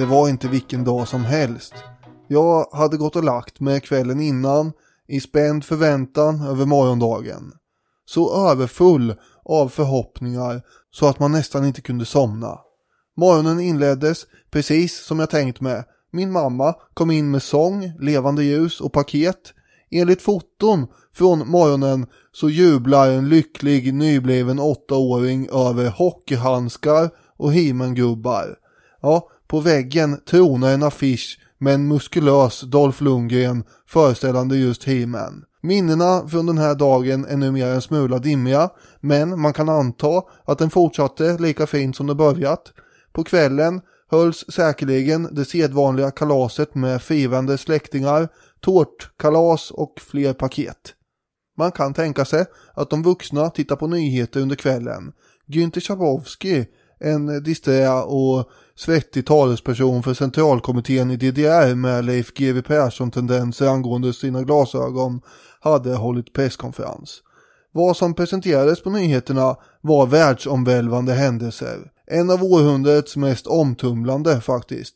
det var inte vilken dag som helst. Jag hade gått och lagt mig kvällen innan i spänd förväntan över morgondagen. Så överfull av förhoppningar så att man nästan inte kunde somna. Morgonen inleddes precis som jag tänkt mig. Min mamma kom in med sång, levande ljus och paket. Enligt foton från morgonen så jublar en lycklig nybliven åttaåring över hockeyhandskar och himengubbar. Ja, på väggen tronar en affisch med en muskulös Dolph Lundgren föreställande just He-Man. Minnena från den här dagen är numera en smula dimmiga, men man kan anta att den fortsatte lika fint som det börjat. På kvällen hölls säkerligen det sedvanliga kalaset med firande släktingar, tårtkalas och fler paket. Man kan tänka sig att de vuxna tittar på nyheter under kvällen. Günther Schabowski, en disträ och svettig talesperson för centralkommittén i DDR med Leif GW Persson-tendenser angående sina glasögon, hade hållit presskonferens. Vad som presenterades på nyheterna var världsomvälvande händelser. En av århundradets mest omtumlande faktiskt.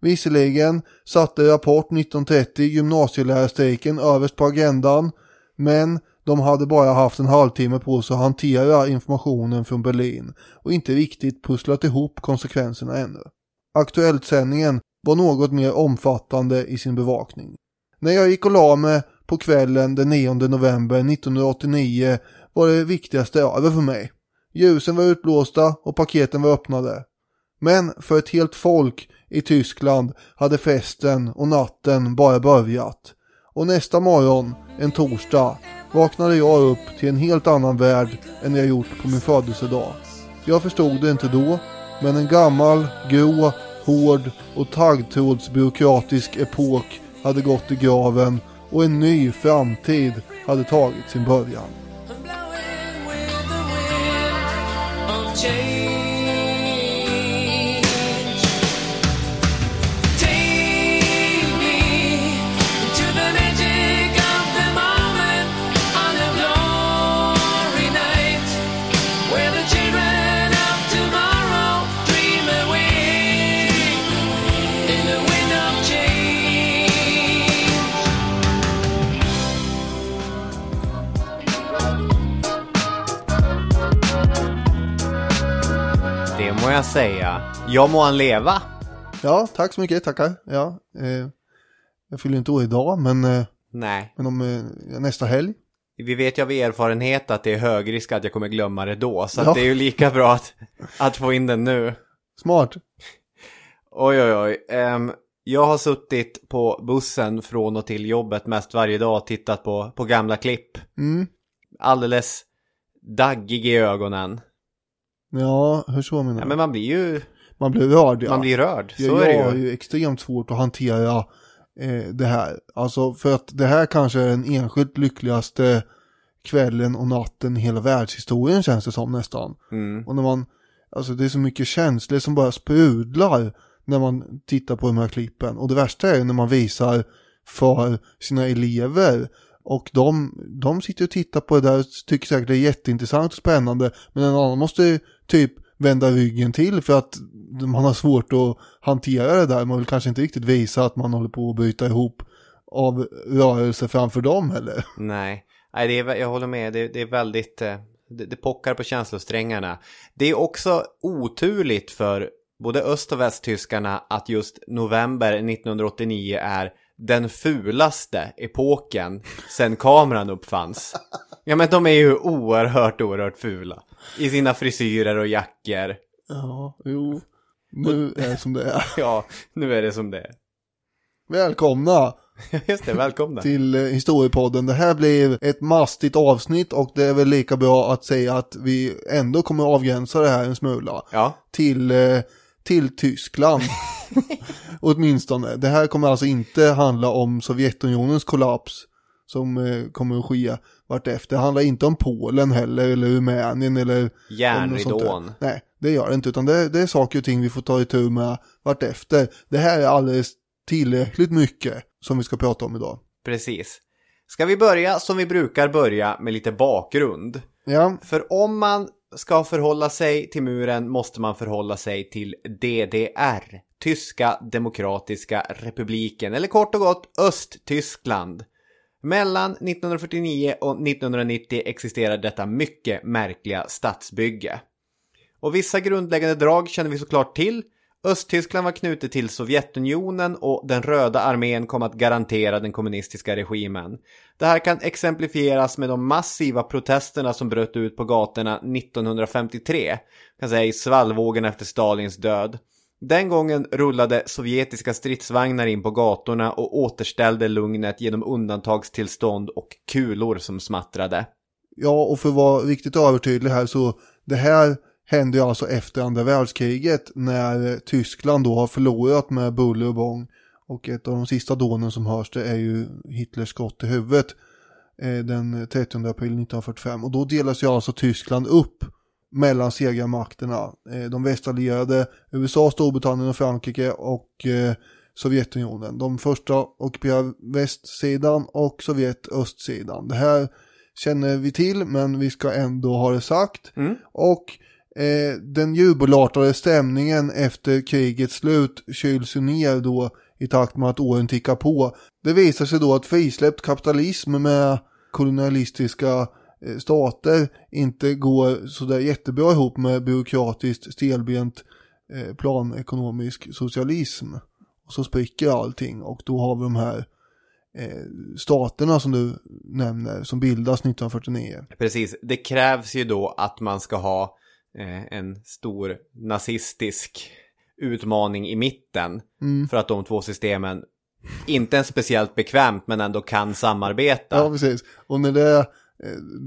Visserligen satte Rapport 1930 gymnasielärarstrejken överst på agendan, men de hade bara haft en halvtimme på sig att hantera informationen från Berlin och inte riktigt pusslat ihop konsekvenserna ännu. Aktuellt-sändningen var något mer omfattande i sin bevakning. När jag gick och la mig på kvällen den 9 november 1989 var det viktigaste över för mig. Ljusen var utblåsta och paketen var öppnade. Men för ett helt folk i Tyskland hade festen och natten bara börjat. Och nästa morgon, en torsdag, vaknade jag upp till en helt annan värld än jag gjort på min födelsedag. Jag förstod det inte då, men en gammal, grå, hård och taggtrådsbyråkratisk epok hade gått i graven och en ny framtid hade tagit sin början. Må jag säga. Jag må han leva. Ja, tack så mycket, tackar. Ja, eh, jag fyller inte år idag, men, eh, Nej, men om eh, nästa helg. vi vet ju av erfarenhet att det är hög risk att jag kommer glömma det då. Så Ja. att det är ju lika bra att, att få in den nu. Smart. Oj, oj, oj. Ehm, jag har suttit på bussen från och till jobbet mest varje dag och tittat på, på gamla klipp. Mm. Alldeles daggig i ögonen. Ja, hur så menar Ja, du? men man blir ju Man blir rörd ja. man blir rörd. Så jag, är det jag har ju. ju extremt svårt att hantera eh, det här. Alltså för att det här kanske är den enskilt lyckligaste kvällen och natten i hela världshistorien känns det som nästan. Mm. Och när man, alltså det är så mycket känslor som bara sprudlar när man tittar på de här klippen. Och det värsta är när man visar för sina elever och de, de sitter och tittar på det där och tycker säkert det är jätteintressant och spännande. Men en annan måste ju typ vända ryggen till för att man har svårt att hantera det där. Man vill kanske inte riktigt visa att man håller på att bryta ihop av rörelse framför dem heller. Nej, Nej det är, jag håller med. Det, det är väldigt, eh, det, det pockar på känslosträngarna. Det är också oturligt för både öst och västtyskarna att just november 1989 är den fulaste epoken sen kameran uppfanns. Ja men de är ju oerhört, oerhört fula. I sina frisyrer och jackor. Ja, jo. Nu är det som det är. Ja, nu är det som det är. Välkomna Just det, välkomna. till eh, Historiepodden. Det här blir ett mastigt avsnitt och det är väl lika bra att säga att vi ändå kommer avgränsa det här en smula Ja, till, eh, till Tyskland. Åtminstone. Det här kommer alltså inte handla om Sovjetunionens kollaps som eh, kommer att ske vartefter. Det handlar inte om Polen heller eller Rumänien eller järnridån. Nej, det gör det inte utan det, det är saker och ting vi får ta itu med vartefter. Det här är alldeles tillräckligt mycket som vi ska prata om idag. Precis. Ska vi börja som vi brukar börja med lite bakgrund? Ja, För om man ska förhålla sig till muren måste man förhålla sig till DDR, Tyska Demokratiska Republiken, eller kort och gott Östtyskland. Mellan 1949 och 1990 existerade detta mycket märkliga stadsbygge. Och vissa grundläggande drag känner vi såklart till. Östtyskland var knutet till Sovjetunionen och den röda armén kom att garantera den kommunistiska regimen. Det här kan exemplifieras med de massiva protesterna som bröt ut på gatorna 1953, kan säga i svallvågen efter Stalins död. Den gången rullade sovjetiska stridsvagnar in på gatorna och återställde lugnet genom undantagstillstånd och kulor som smattrade. Ja, och för att vara riktigt övertydlig här så det här hände ju alltså efter andra världskriget när Tyskland då har förlorat med buller och bång. Och ett av de sista dånen som hörs det är ju Hitlers skott i huvudet eh, den 30 april 1945. Och då delas ju alltså Tyskland upp mellan segermakterna. Eh, de västallierade, USA, Storbritannien och Frankrike och eh, Sovjetunionen. De första ockuperar västsidan och Sovjet östsidan. Det här känner vi till men vi ska ändå ha det sagt. Mm. Och eh, den jubelartade stämningen efter krigets slut kyls ju ner då i takt med att åren tickar på. Det visar sig då att frisläppt kapitalism med kolonialistiska stater inte går sådär jättebra ihop med byråkratiskt stelbent eh, planekonomisk socialism. Och så spricker allting och då har vi de här eh, staterna som du nämner som bildas 1949. Precis, det krävs ju då att man ska ha eh, en stor nazistisk utmaning i mitten Mm. för att de två systemen inte är speciellt bekvämt men ändå kan samarbeta. Ja, precis. Och när det, eh,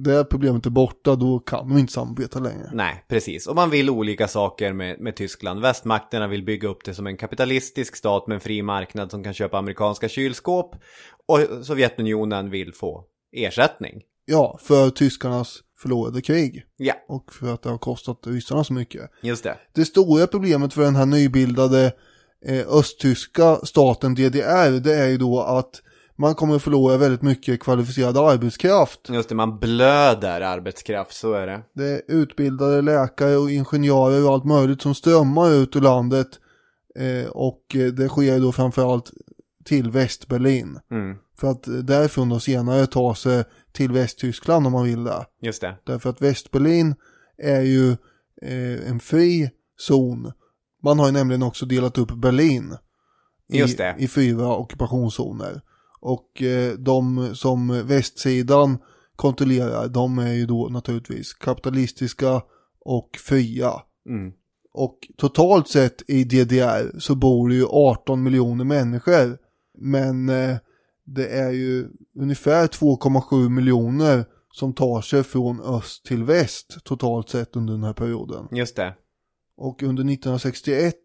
det problemet är borta då kan de inte samarbeta längre. Nej, precis. Och man vill olika saker med, med Tyskland. Västmakterna vill bygga upp det som en kapitalistisk stat med en fri marknad som kan köpa amerikanska kylskåp. Och Sovjetunionen vill få ersättning. Ja, för tyskarnas förlorade krig. Ja, Och för att det har kostat ryssarna så mycket. just det. Det stora problemet för den här nybildade eh, östtyska staten DDR det är ju då att man kommer att förlora väldigt mycket kvalificerad arbetskraft. Just det, man blöder arbetskraft, så är det. Det är utbildade läkare och ingenjörer och allt möjligt som strömmar ut ur landet. Eh, och eh, det sker då framförallt till Västberlin. Mm, För att därifrån då senare ta sig till Västtyskland om man vill det. just det. Därför att Västberlin är ju eh, en fri zon. Man har ju nämligen också delat upp Berlin. I, Just det. I fyra ockupationszoner. Och eh, de som västsidan kontrollerar, de är ju då naturligtvis kapitalistiska och fria. Mm. Och totalt sett i DDR så bor det ju 18 miljoner människor. Men eh, det är ju ungefär 2,7 miljoner som tar sig från öst till väst totalt sett under den här perioden. Just det. Och under 1961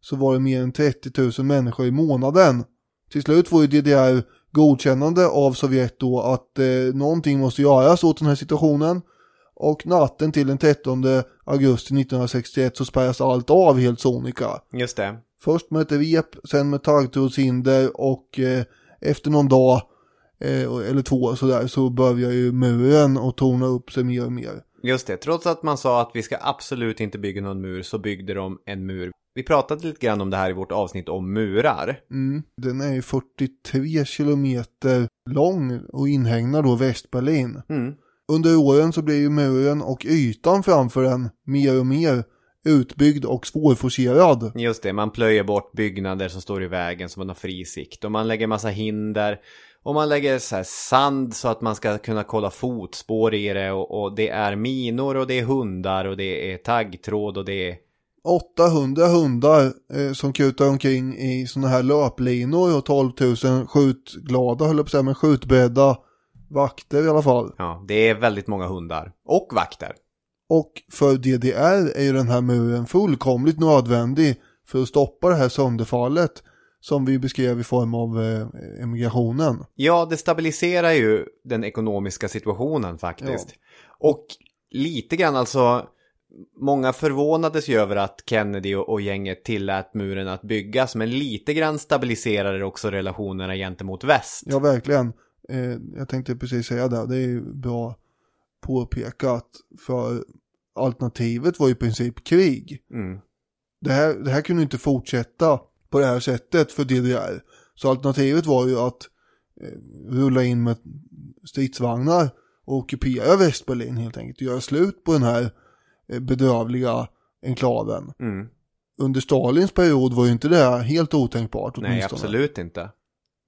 så var det mer än 30 000 människor i månaden. Till slut får ju DDR godkännande av Sovjet då att eh, någonting måste göras åt den här situationen. Och natten till den 13 augusti 1961 så spärras allt av helt sonika. Just det. Först med ett rep, sen med taggtrådshinder och eh, efter någon dag eh, eller två sådär så börjar ju muren att torna upp sig mer och mer. Just det, trots att man sa att vi ska absolut inte bygga någon mur så byggde de en mur. Vi pratade lite grann om det här i vårt avsnitt om murar. Mm. Den är ju 43 kilometer lång och inhägnad då Västberlin. Mm. Under åren så blir ju muren och ytan framför den mer och mer utbyggd och svårforcerad. Just det, man plöjer bort byggnader som står i vägen så man har fri sikt. Och man lägger massa hinder. Och man lägger så här sand så att man ska kunna kolla fotspår i det. Och, och det är minor och det är hundar och det är taggtråd och det är... 800 hundar eh, som kutar omkring i sådana här löplinor och 12 000 skjutglada, höll jag på att säga, men skjutberedda vakter i alla fall. Ja, det är väldigt många hundar. Och vakter. Och för DDR är ju den här muren fullkomligt nödvändig för att stoppa det här sönderfallet som vi beskrev i form av eh, emigrationen. Ja, det stabiliserar ju den ekonomiska situationen faktiskt. Och lite grann alltså, många förvånades ju över att Kennedy och, och gänget tillät muren att byggas, men lite grann stabiliserar det också relationerna gentemot väst. Ja, verkligen. Eh, jag tänkte precis säga det, det är ju bra påpekat för alternativet var ju i princip krig. Mm. det här, det här kunde inte fortsätta på det här sättet för DDR. Så alternativet var ju att eh, rulla in med stridsvagnar och ockupera Västberlin helt enkelt. Göra slut på den här bedrövliga enklaven. Mm. Under Stalins period var ju inte det här helt otänkbart Nej, åtminstone. absolut inte.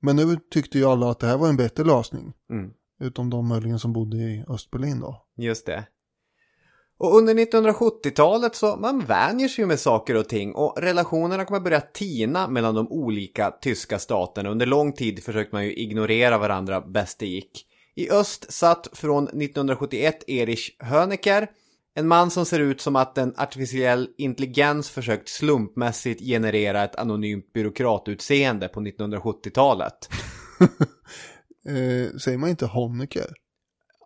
Men nu tyckte ju alla att det här var en bättre lösning. Mm. Utom de möjligen som bodde i Östberlin då. Just det. Och under 1970-talet så man vänjer sig ju med saker och ting och relationerna kommer börja tina mellan de olika tyska staterna. Under lång tid försökte man ju ignorera varandra bäst det gick. I öst satt från 1971 Erich Honecker, en man som ser ut som att en artificiell intelligens försökt slumpmässigt generera ett anonymt byråkratutseende på 1970-talet. Eh, säger man inte Honecker?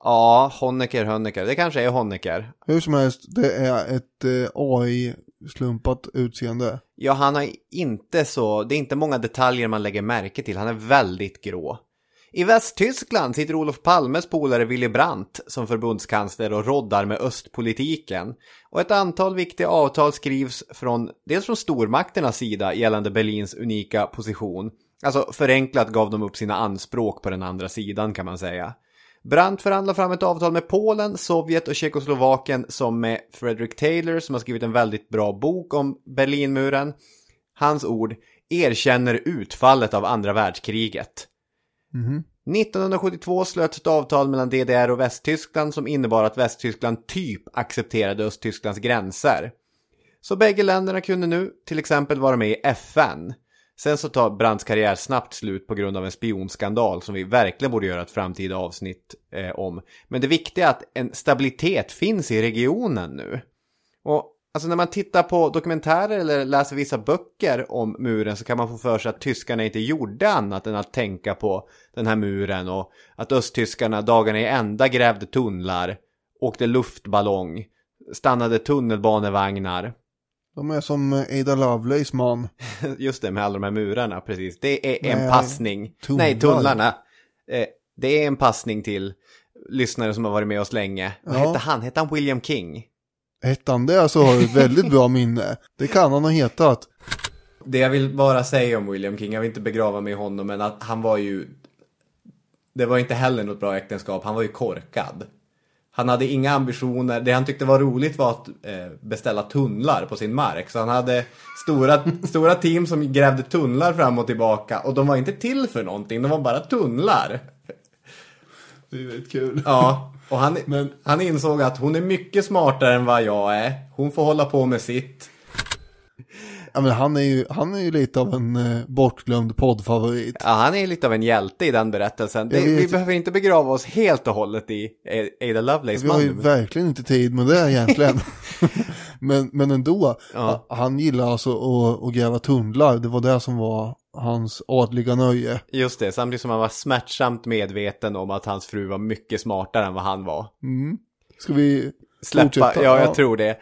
Ja, Honecker, Honecker. Det kanske är Honecker. Hur som helst, det är ett eh, AI-slumpat utseende. Ja, han har inte så, det är inte många detaljer man lägger märke till. Han är väldigt grå. I Västtyskland sitter Olof Palmes polare Willy Brandt som förbundskansler och roddar med östpolitiken. Och ett antal viktiga avtal skrivs från, dels från stormakternas sida gällande Berlins unika position. Alltså förenklat gav de upp sina anspråk på den andra sidan kan man säga. Brandt förhandlar fram ett avtal med Polen, Sovjet och Tjeckoslovakien som med Frederick Taylor som har skrivit en väldigt bra bok om Berlinmuren. Hans ord erkänner utfallet av andra världskriget. Mm-hmm. 1972 slöts ett avtal mellan DDR och Västtyskland som innebar att Västtyskland typ accepterade Östtysklands gränser. Så bägge länderna kunde nu till exempel vara med i FN. Sen så tar Brandts karriär snabbt slut på grund av en spionskandal som vi verkligen borde göra ett framtida avsnitt eh, om. Men det viktiga är att en stabilitet finns i regionen nu. Och alltså när man tittar på dokumentärer eller läser vissa böcker om muren så kan man få för sig att tyskarna inte gjorde annat än att tänka på den här muren och att östtyskarna dagarna i ända grävde tunnlar, åkte luftballong, stannade tunnelbanevagnar. De är som eh, Ada Lovelace man. Just det, med alla de här murarna, precis. Det är en Nej, passning. tunnlar. Nej, tunnlarna. Eh, det är en passning till lyssnare som har varit med oss länge. Vad Ja. hette han? Hette han William King? Hette han det så har du ett väldigt bra minne. Det kan han ha hetat. Det jag vill bara säga om William King, jag vill inte begrava mig i honom, men att han var ju... Det var inte heller något bra äktenskap, han var ju korkad. Han hade inga ambitioner, det han tyckte var roligt var att eh, beställa tunnlar på sin mark. Så han hade stora, stora team som grävde tunnlar fram och tillbaka och de var inte till för någonting, de var bara tunnlar. Det är väldigt kul. Ja, och han, Men- han insåg att hon är mycket smartare än vad jag är. Hon får hålla på med sitt. Ja, men han är ju, han är ju lite av en eh, bortglömd poddfavorit. Ja, han är lite av en hjälte i den berättelsen. Det, vi behöver inte begrava oss helt och hållet i Ada Lovelace Vi har ju verkligen inte tid med det egentligen. men, men ändå, Ja. ha- han gillar alltså att, att gräva tunnlar. Det var det som var hans adliga nöje. Just det, samtidigt som han var smärtsamt medveten om att hans fru var mycket smartare än vad han var. Mm. Ska vi Släppa, fortsätta? ja jag tror det.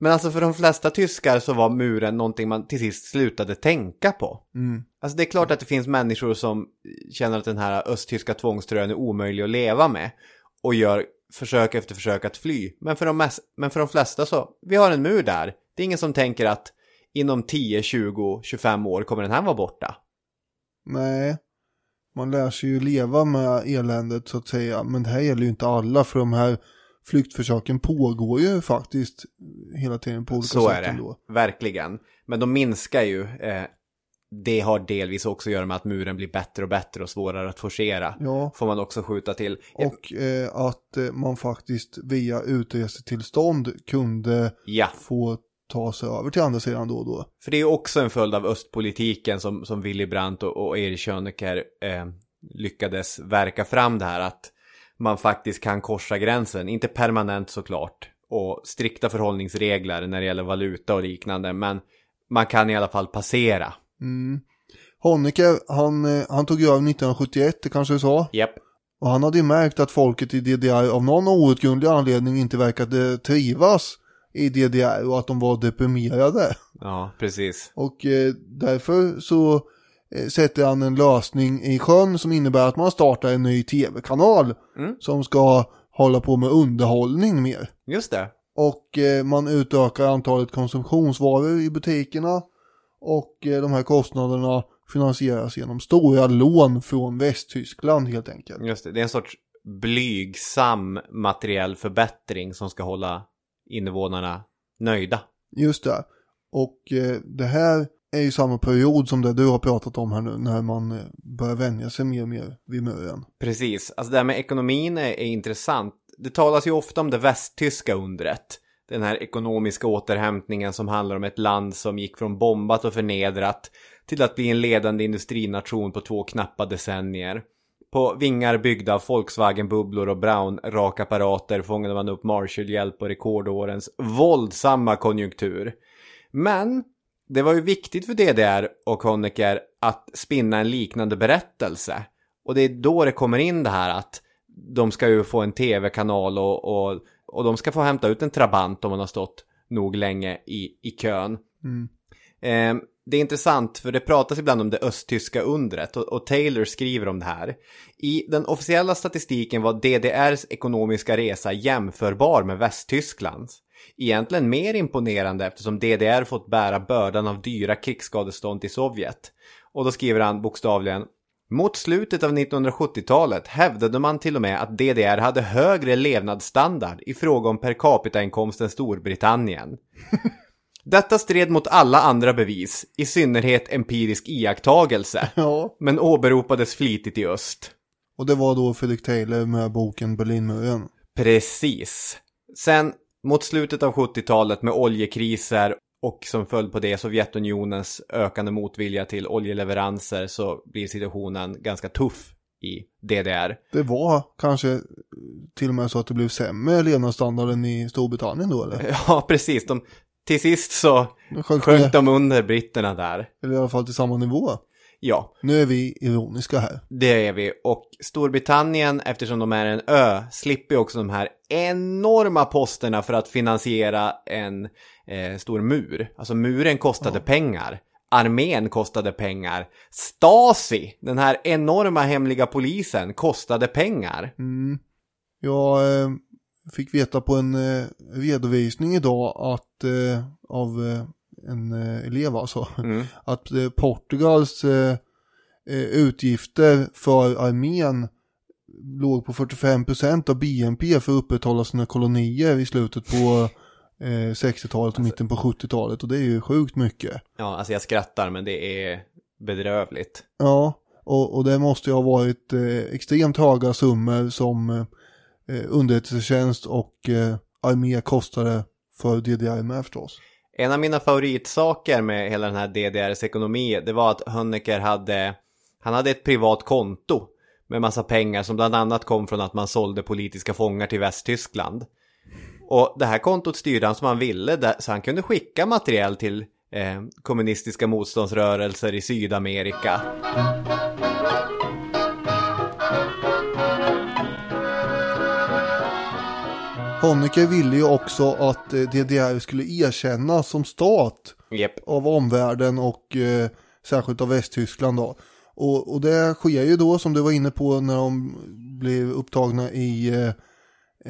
Men alltså för de flesta tyskar så var muren någonting man till sist slutade tänka på. Mm. Alltså det är klart att det finns människor som känner att den här östtyska tvångströjan är omöjlig att leva med. Och gör försök efter försök att fly. Men för de, men för de flesta så, vi har en mur där. Det är ingen som tänker att inom 10, 20, 25 år kommer den här vara borta. Nej, man lär sig ju leva med eländet så att säga. Men det här gäller ju inte alla för de här flyktförsöken pågår ju faktiskt hela tiden på olika Så sätt är det, ändå. verkligen. Men de minskar ju. Eh, det har delvis också att göra med att muren blir bättre och bättre och svårare att forcera. Ja, Får man också skjuta till. och eh, att eh, man faktiskt via utresetillstånd kunde Ja, få ta sig över till andra sidan då och då. för det är också en följd av östpolitiken som, som Willy Brandt och, och Erich Honecker eh, lyckades verka fram det här att man faktiskt kan korsa gränsen, inte permanent såklart, och strikta förhållningsregler när det gäller valuta och liknande, men man kan i alla fall passera. Mm. Honecker, han, eh, han tog över 1971, det kanske du sa. Japp. Och han hade ju märkt att folket i DDR av någon outgrundlig anledning inte verkade trivas i DDR och att de var deprimerade. Ja, precis. Och eh, därför så eh, sätter han en lösning i sjön som innebär att man startar en ny tv-kanal Mm. som ska hålla på med underhållning mer. Just det. Och eh, man utökar antalet konsumtionsvaror i butikerna. Och de här kostnaderna finansieras genom stora lån från Västtyskland helt enkelt. Just det, det är en sorts blygsam materiell förbättring som ska hålla invånarna nöjda. Just det. Och eh, det här är ju samma period som det du har pratat om här nu när man eh, börjar vänja sig mer och mer vid muren. Precis, alltså det här med ekonomin är, är intressant. Det talas ju ofta om det västtyska undret. Den här ekonomiska återhämtningen som handlar om ett land som gick från bombat och förnedrat till att bli en ledande industrination på två knappa decennier. På vingar byggda av Volkswagen-bubblor och Brown-rakapparater fångade man upp Marshall-hjälp och rekordårens våldsamma konjunktur. Men det var ju viktigt för DDR och Honecker att spinna en liknande berättelse. Och det är då det kommer in det här att de ska ju få en tv-kanal och, och, och de ska få hämta ut en trabant om man har stått nog länge i, i kön. Mm. Eh, det är intressant för det pratas ibland om det östtyska undret och, och Taylor skriver om det här. I den officiella statistiken var DDRs ekonomiska resa jämförbar med Västtysklands. Egentligen mer imponerande eftersom DDR fått bära bördan av dyra krigsskadestånd till Sovjet. Och då skriver han bokstavligen mot slutet av 1970-talet hävdade man till och med att DDR hade högre levnadsstandard i fråga om per capita-inkomst än Storbritannien. Detta stred mot alla andra bevis, i synnerhet empirisk iakttagelse, Ja, men åberopades flitigt i öst. och det var då Fredrik Taylor med boken Berlinmuren. Precis. Sen mot slutet av 70-talet med oljekriser och som följd på det Sovjetunionens ökande motvilja till oljeleveranser så blir situationen ganska tuff i DDR. Det var kanske till och med så att det blev sämre levnadsstandard än i Storbritannien då eller? Ja, precis. De, till sist så sjönk sjönk de under britterna där. eller i alla fall till samma nivå. Ja, Nu är vi ironiska här. det är vi. Och Storbritannien, eftersom de är en ö, slipper också de här enorma posterna för att finansiera en eh, stor mur. Alltså muren kostade pengar. Armén kostade pengar. Stasi, den här enorma hemliga polisen, kostade pengar. Mm. Jag eh, fick veta på en eh, redovisning idag att eh, av eh, en eh, elev alltså, Mm. att eh, Portugals eh, utgifter för armén låg på 45% av BNP för att upprätthålla sina kolonier i slutet på eh, 60-talet och mitten på 70-talet och det är ju sjukt mycket. Ja, alltså jag skrattar men det är bedrövligt. Ja, och, och det måste ju ha varit extremt höga summor som eh, underrättelsetjänst och eh, armé kostade för DDR med förstås. En av mina favoritsaker med hela den här DDRs ekonomi, det var att Honecker hade, han hade ett privat konto med massa pengar som bland annat kom från att man sålde politiska fångar till Västtyskland. Och det här kontot styrde han som han ville, så han kunde skicka material till eh, kommunistiska motståndsrörelser i Sydamerika. Honecker ville ju också att eh, DDR skulle erkännas som stat Jep. av omvärlden och eh, särskilt av Västtyskland då. Och, och det sker ju då som du var inne på när de blev upptagna i eh,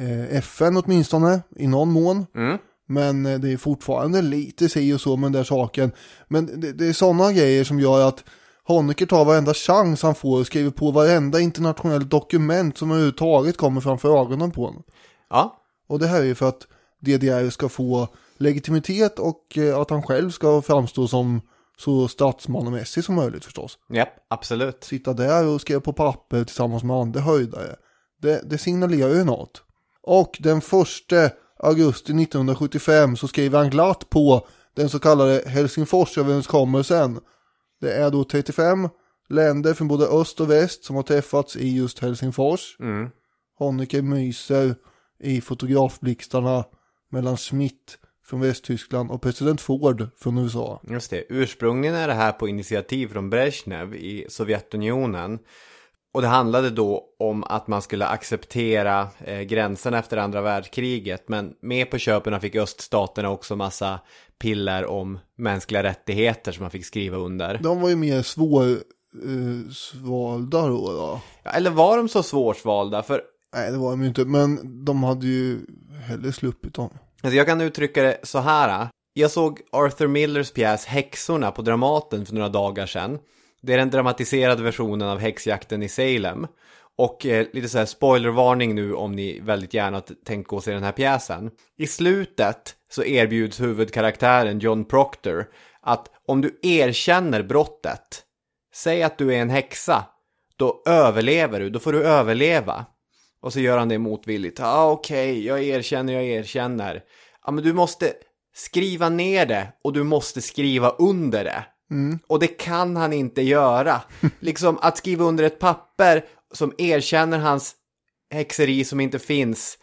eh, FN åtminstone i någon mån. Mm. Men eh, det är fortfarande lite si och så med den där saken. Men det, det är sådana grejer som gör att Honecker tar varenda chans han får och skriver på varenda internationellt dokument som överhuvudtaget kommer framför ögonen på honom. Ja, Och det här är ju för att DDR ska få legitimitet och eh, att han själv ska framstå som så statsmannamässig som möjligt förstås. jep, absolut. Sitta där och skriva på papper tillsammans med andra höjdare. Det, det signalerar ju något. Och den första augusti 1975 så skriver han glatt på den så kallade Helsingforsöverenskommelsen. Det är då 35 länder från både öst och väst som har träffats i just Helsingfors. Mm. Honecker myser i fotografblixtarna mellan Schmidt från Västtyskland och president Ford från USA. Just det, ursprungligen är det här på initiativ från Brezhnev i Sovjetunionen. Och det handlade då om att man skulle acceptera eh, gränserna efter andra världskriget. Men med på köpen fick öststaterna också massa piller om mänskliga rättigheter som man fick skriva under. De var ju mer svårsvalda då, då. Ja, eller var de så svårsvalda? För Nej, det var de ju inte, men de hade ju hellre sluppit dem. Alltså jag kan uttrycka det så här. Jag såg Arthur Millers pjäs Häxorna på Dramaten för några dagar sedan. Det är den dramatiserade versionen av häxjakten i Salem. Och eh, lite så här spoilervarning nu om ni väldigt gärna tänkt gå och se den här pjäsen. I slutet så erbjuds huvudkaraktären John Proctor att om du erkänner brottet, säg att du är en häxa, då överlever du, då får du överleva. Och så gör han det motvilligt. Ja, ah, okej, jag erkänner, jag erkänner. Ja, men du måste skriva ner det och du måste skriva under det. Och det kan han inte göra. liksom att skriva under ett papper som erkänner hans häxeri som inte finns.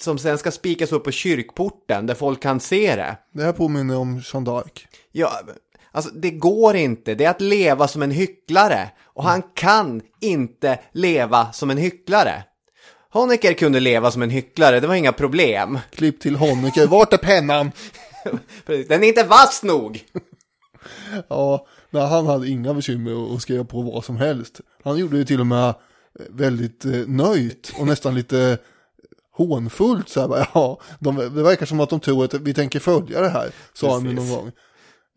Som sen ska spikas upp på kyrkporten där folk kan se det. Det här påminner om Jeanne d'Arc. Ja, alltså det går inte. Det är att leva som en hycklare. Och han kan inte leva som en hycklare. Honecker kunde leva som en hycklare, det var inga problem. Klipp till Honecker. Vart är pennan? Den är inte vass nog! Ja, nej, han hade inga bekymmer att skriva på vad som helst. Han gjorde det till och med väldigt eh, nöjt och nästan lite hånfullt så här, ja, de, det verkar som att de tror att vi tänker följa det här, sa han någon gång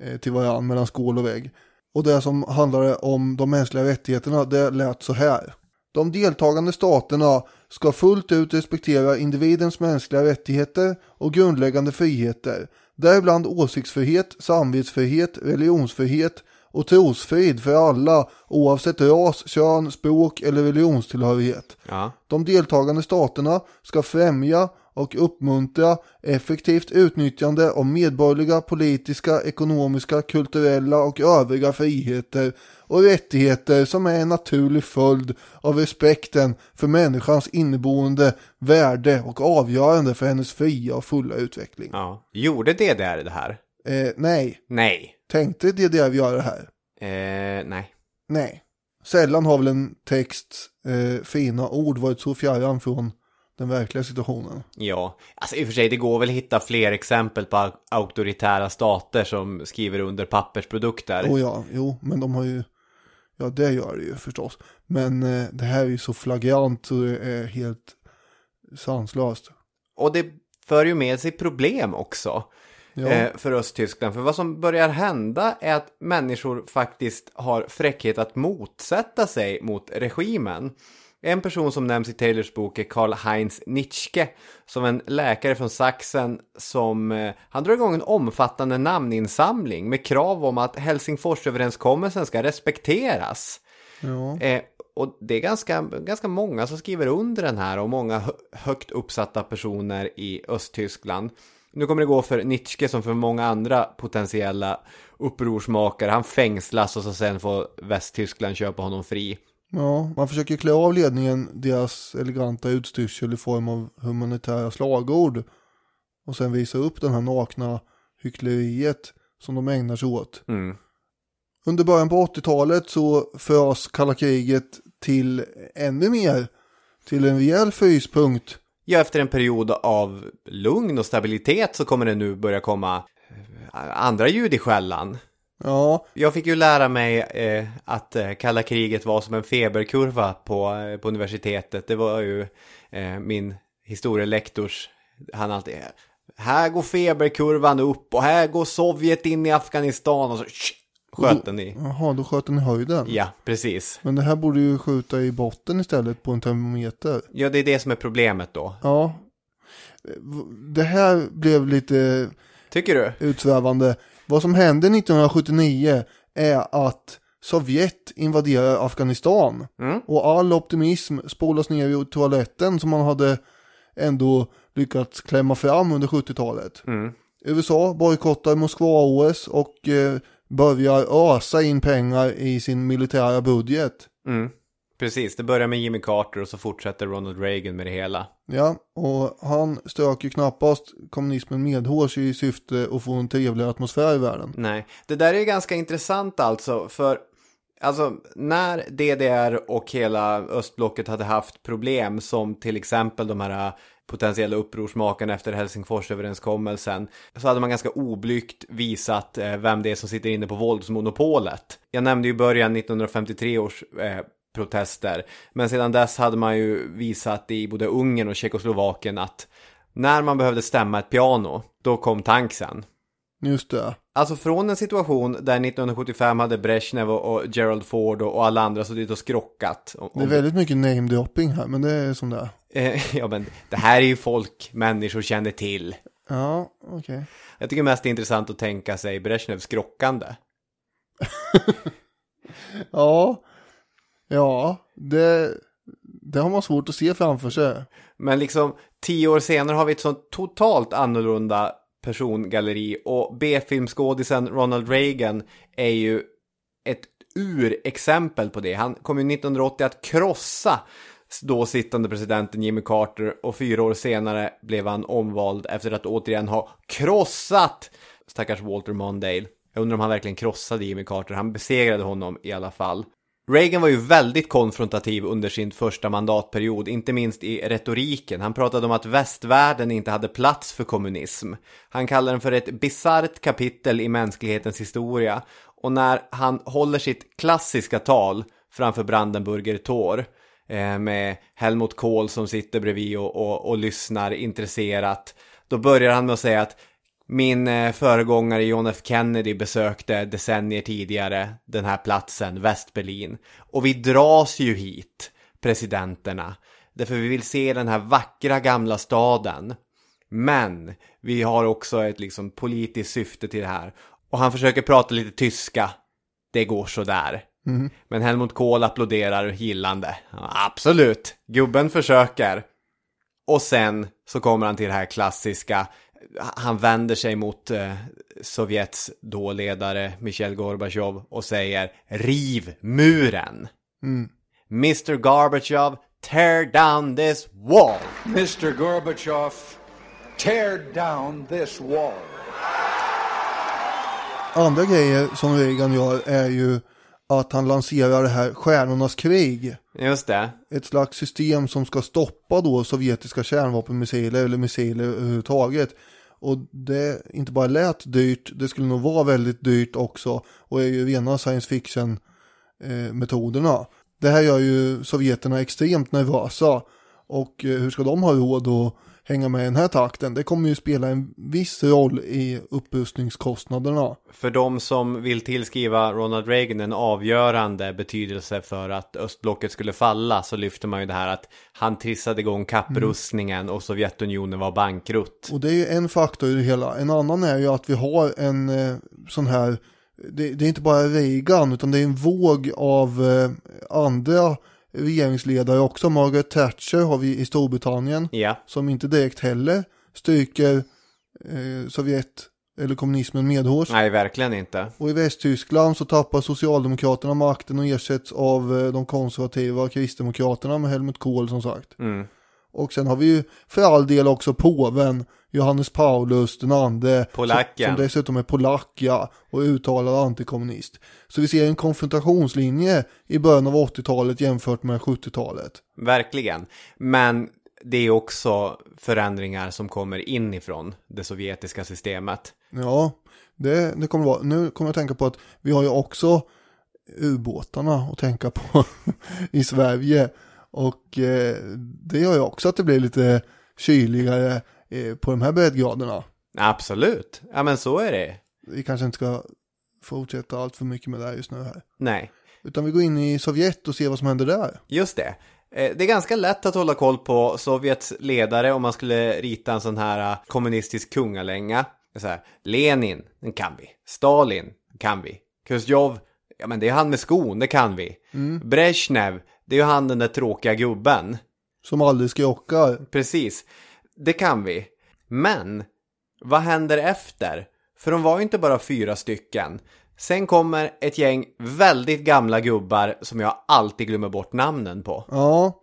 eh, till varandra mellan skål och vägg. Och det som handlade om de mänskliga rättigheterna, det lät så här. De deltagande staterna ska fullt ut respektera individens mänskliga rättigheter och grundläggande friheter, däribland åsiktsfrihet, samvetsfrihet, religionsfrihet och trosfrid för alla oavsett ras, kön, språk eller religionstillhörighet. Ja, De deltagande staterna ska främja och uppmuntra effektivt utnyttjande av medborgerliga, politiska, ekonomiska, kulturella och övriga friheter och rättigheter som är en naturlig följd av respekten för människans inneboende värde och avgörande för hennes fria och fulla utveckling. ja. Gjorde DDR det här? Eh, nej, Nej. tänkte DDR göra det här? Eh, nej. Nej. Sällan har väl en text, eh, fina ord varit så fjärran från den verkliga situationen. Ja, alltså i och för sig det går väl att hitta fler exempel på auktoritära stater som skriver under pappersprodukter. Oh ja, jo, men de har ju, ja det gör det ju förstås. Men eh, det här är ju så flagrant så det är helt sanslöst. Och det för ju med sig problem också. Ja. eh, för Östtyskland. För vad som börjar hända är att människor faktiskt har fräckhet att motsätta sig mot regimen. En person som nämns i Taylors bok är Karl-Heinz Nitschke, som en läkare från Sachsen som, eh, han drar igång en omfattande namninsamling med krav om att Helsingforsöverenskommelsen ska respekteras. Ja. Eh, och det är ganska, ganska många som skriver under den här och många hö- högt uppsatta personer i Östtyskland. Nu kommer det gå för Nitschke som för många andra potentiella upprorsmakare. Han fängslas och så sen får Västtyskland köpa honom fri. Ja, man försöker klä av ledningen deras eleganta utstyrsel i form av humanitära slagord. Och sen visa upp den här nakna hyckleriet som de ägnar sig åt. Mm. Under början på 80-talet så förs kalla kriget till ännu mer. Till en rejäl fryspunkt. Ja, efter en period av lugn och stabilitet så kommer det nu börja komma andra ljud i skällan. Ja, Jag fick ju lära mig eh, att eh, kalla kriget var som en feberkurva på, eh, på universitetet. Det var ju eh, min historielektors, han alltid, här går feberkurvan upp och här går Sovjet in i Afghanistan och så tsch, sköt den i. jaha, då sköt den i höjden. Ja, precis. Men det här borde ju skjuta i botten istället på en termometer. Ja, det är det som är problemet då. Ja. Det här blev lite Tycker du? utsvävande. Vad som hände 1979 är att Sovjet invaderar Afghanistan. Mm. Och all optimism spolas ner i toaletten som man hade ändå lyckats klämma fram under 70-talet. Mm. USA bojkottar Moskva-OS och eh, börjar ösa in pengar i sin militära budget. Mm. Precis, det börjar med Jimmy Carter och så fortsätter Ronald Reagan med det hela. Ja, och han stök ju knappast kommunismen medhårs i syfte att få en trevligare atmosfär i världen. Nej, det där är ganska intressant alltså, för alltså när DDR och hela östblocket hade haft problem som till exempel de här potentiella upprorsmakarna efter Helsingforsöverenskommelsen så hade man ganska oblygt visat eh, vem det är som sitter inne på våldsmonopolet. Jag nämnde ju början 1953 års eh, protester, men sedan dess hade man ju visat i både Ungern och Tjeckoslovakien att När man behövde stämma ett piano, då kom tanksen. Just det. Alltså från en situation där 1975 hade Brezhnev och, Gerald Ford och, alla andra suttit och skrockat. Det är väldigt mycket namedropping här, men det är som det är. Eh, ja men det här är ju folk människor känner till. Ja, okej. Jag tycker mest det är intressant att tänka sig Brezhnevs skrockande. Ja, ja, det, det har man svårt att se framför sig. Men liksom tio år senare har vi ett sånt totalt annorlunda persongalleri och B-filmskådisen Ronald Reagan är ju ett urexempel på det. Han kom ju 1980 att krossa då sittande presidenten Jimmy Carter och fyra år senare blev han omvald efter att återigen ha krossat stackars Walter Mondale. Jag undrar om han verkligen krossade Jimmy Carter. Han besegrade honom i alla fall. Reagan var ju väldigt konfrontativ under sin första mandatperiod, inte minst i retoriken. Han pratade om att västvärlden inte hade plats för kommunism. Han kallade den för ett bisarrt kapitel i mänsklighetens historia. Och när han håller sitt klassiska tal framför Brandenburger Tor eh, med Helmut Kohl som sitter bredvid och, och, och lyssnar intresserat, då börjar han med att säga att min eh, föregångare John F Kennedy besökte decennier tidigare den här platsen, Västberlin. Och vi dras ju hit, presidenterna. Därför vi vill se den här vackra gamla staden. Men vi har också ett liksom politiskt syfte till det här. Och han försöker prata lite tyska. Det går sådär. Men Helmut Kohl applåderar gillande. Absolut, gubben försöker. Och sen så kommer han till det här klassiska. Han vänder sig mot eh, Sovjets då ledare Michail Gorbachev och säger riv muren. Mr Gorbachev, tear down this wall. Mr. Gorbachev, tear down this wall. Andra grejer som Reagan gör är ju att han lanserar det här Stjärnornas krig. Just det. Ett slags system som ska stoppa då sovjetiska kärnvapenmissiler eller missiler överhuvudtaget. Och det inte bara lät dyrt, det skulle nog vara väldigt dyrt också och är ju rena science fiction eh, metoderna. Det här gör ju sovjeterna extremt nervösa och eh, hur ska de ha råd att hänga med i den här takten? Det kommer ju spela en viss roll i upprustningskostnaderna. För de som vill tillskriva Ronald Reagan en avgörande betydelse för att östblocket skulle falla så lyfter man ju det här att han trissade igång kapprustningen och Sovjetunionen var bankrutt. Och det är ju en faktor i det hela. En annan är ju att vi har en eh, sån här, det, det är inte bara Reagan utan det är en våg av eh, andra regeringsledare också. Margaret Thatcher har vi i Storbritannien Ja, som inte direkt heller stryker eh, Sovjet eller kommunismen medhårs. nej verkligen inte. Och i Västtyskland så tappar Socialdemokraterna makten och ersätts av eh, de konservativa Kristdemokraterna med Helmut Kohl som sagt. Mm. Och sen har vi ju för all del också påven Johannes Paulus den ande. Polacken. Som, dessutom är polack ja, och uttalad antikommunist. Så vi ser en konfrontationslinje i början av 80-talet jämfört med 70-talet. Verkligen. Men det är också förändringar som kommer inifrån det sovjetiska systemet. Ja, det, det kommer vara. Nu kommer jag tänka på att vi har ju också ubåtarna att tänka på i Sverige. Och eh, det gör ju också att det blir lite kyligare på de här breddgraderna. Absolut. Ja men så är det. Vi kanske inte ska fortsätta allt för mycket med det här just nu här. Nej. Utan vi går in i Sovjet och ser vad som händer där. Just det. Eh, Det är ganska lätt att hålla koll på Sovjets ledare om man skulle rita en sån här eh, kommunistisk kungalänga. Så här, Lenin, den kan vi. Stalin, den kan vi. Khrushchev, ja men det är han med skon, det kan vi. Brezhnev, det är ju han den där tråkiga gubben. Som aldrig skrockar. Precis, det kan vi. Men, vad händer efter? För de var ju inte bara fyra stycken. Sen kommer ett gäng väldigt gamla gubbar som jag alltid glömmer bort namnen på. Ja,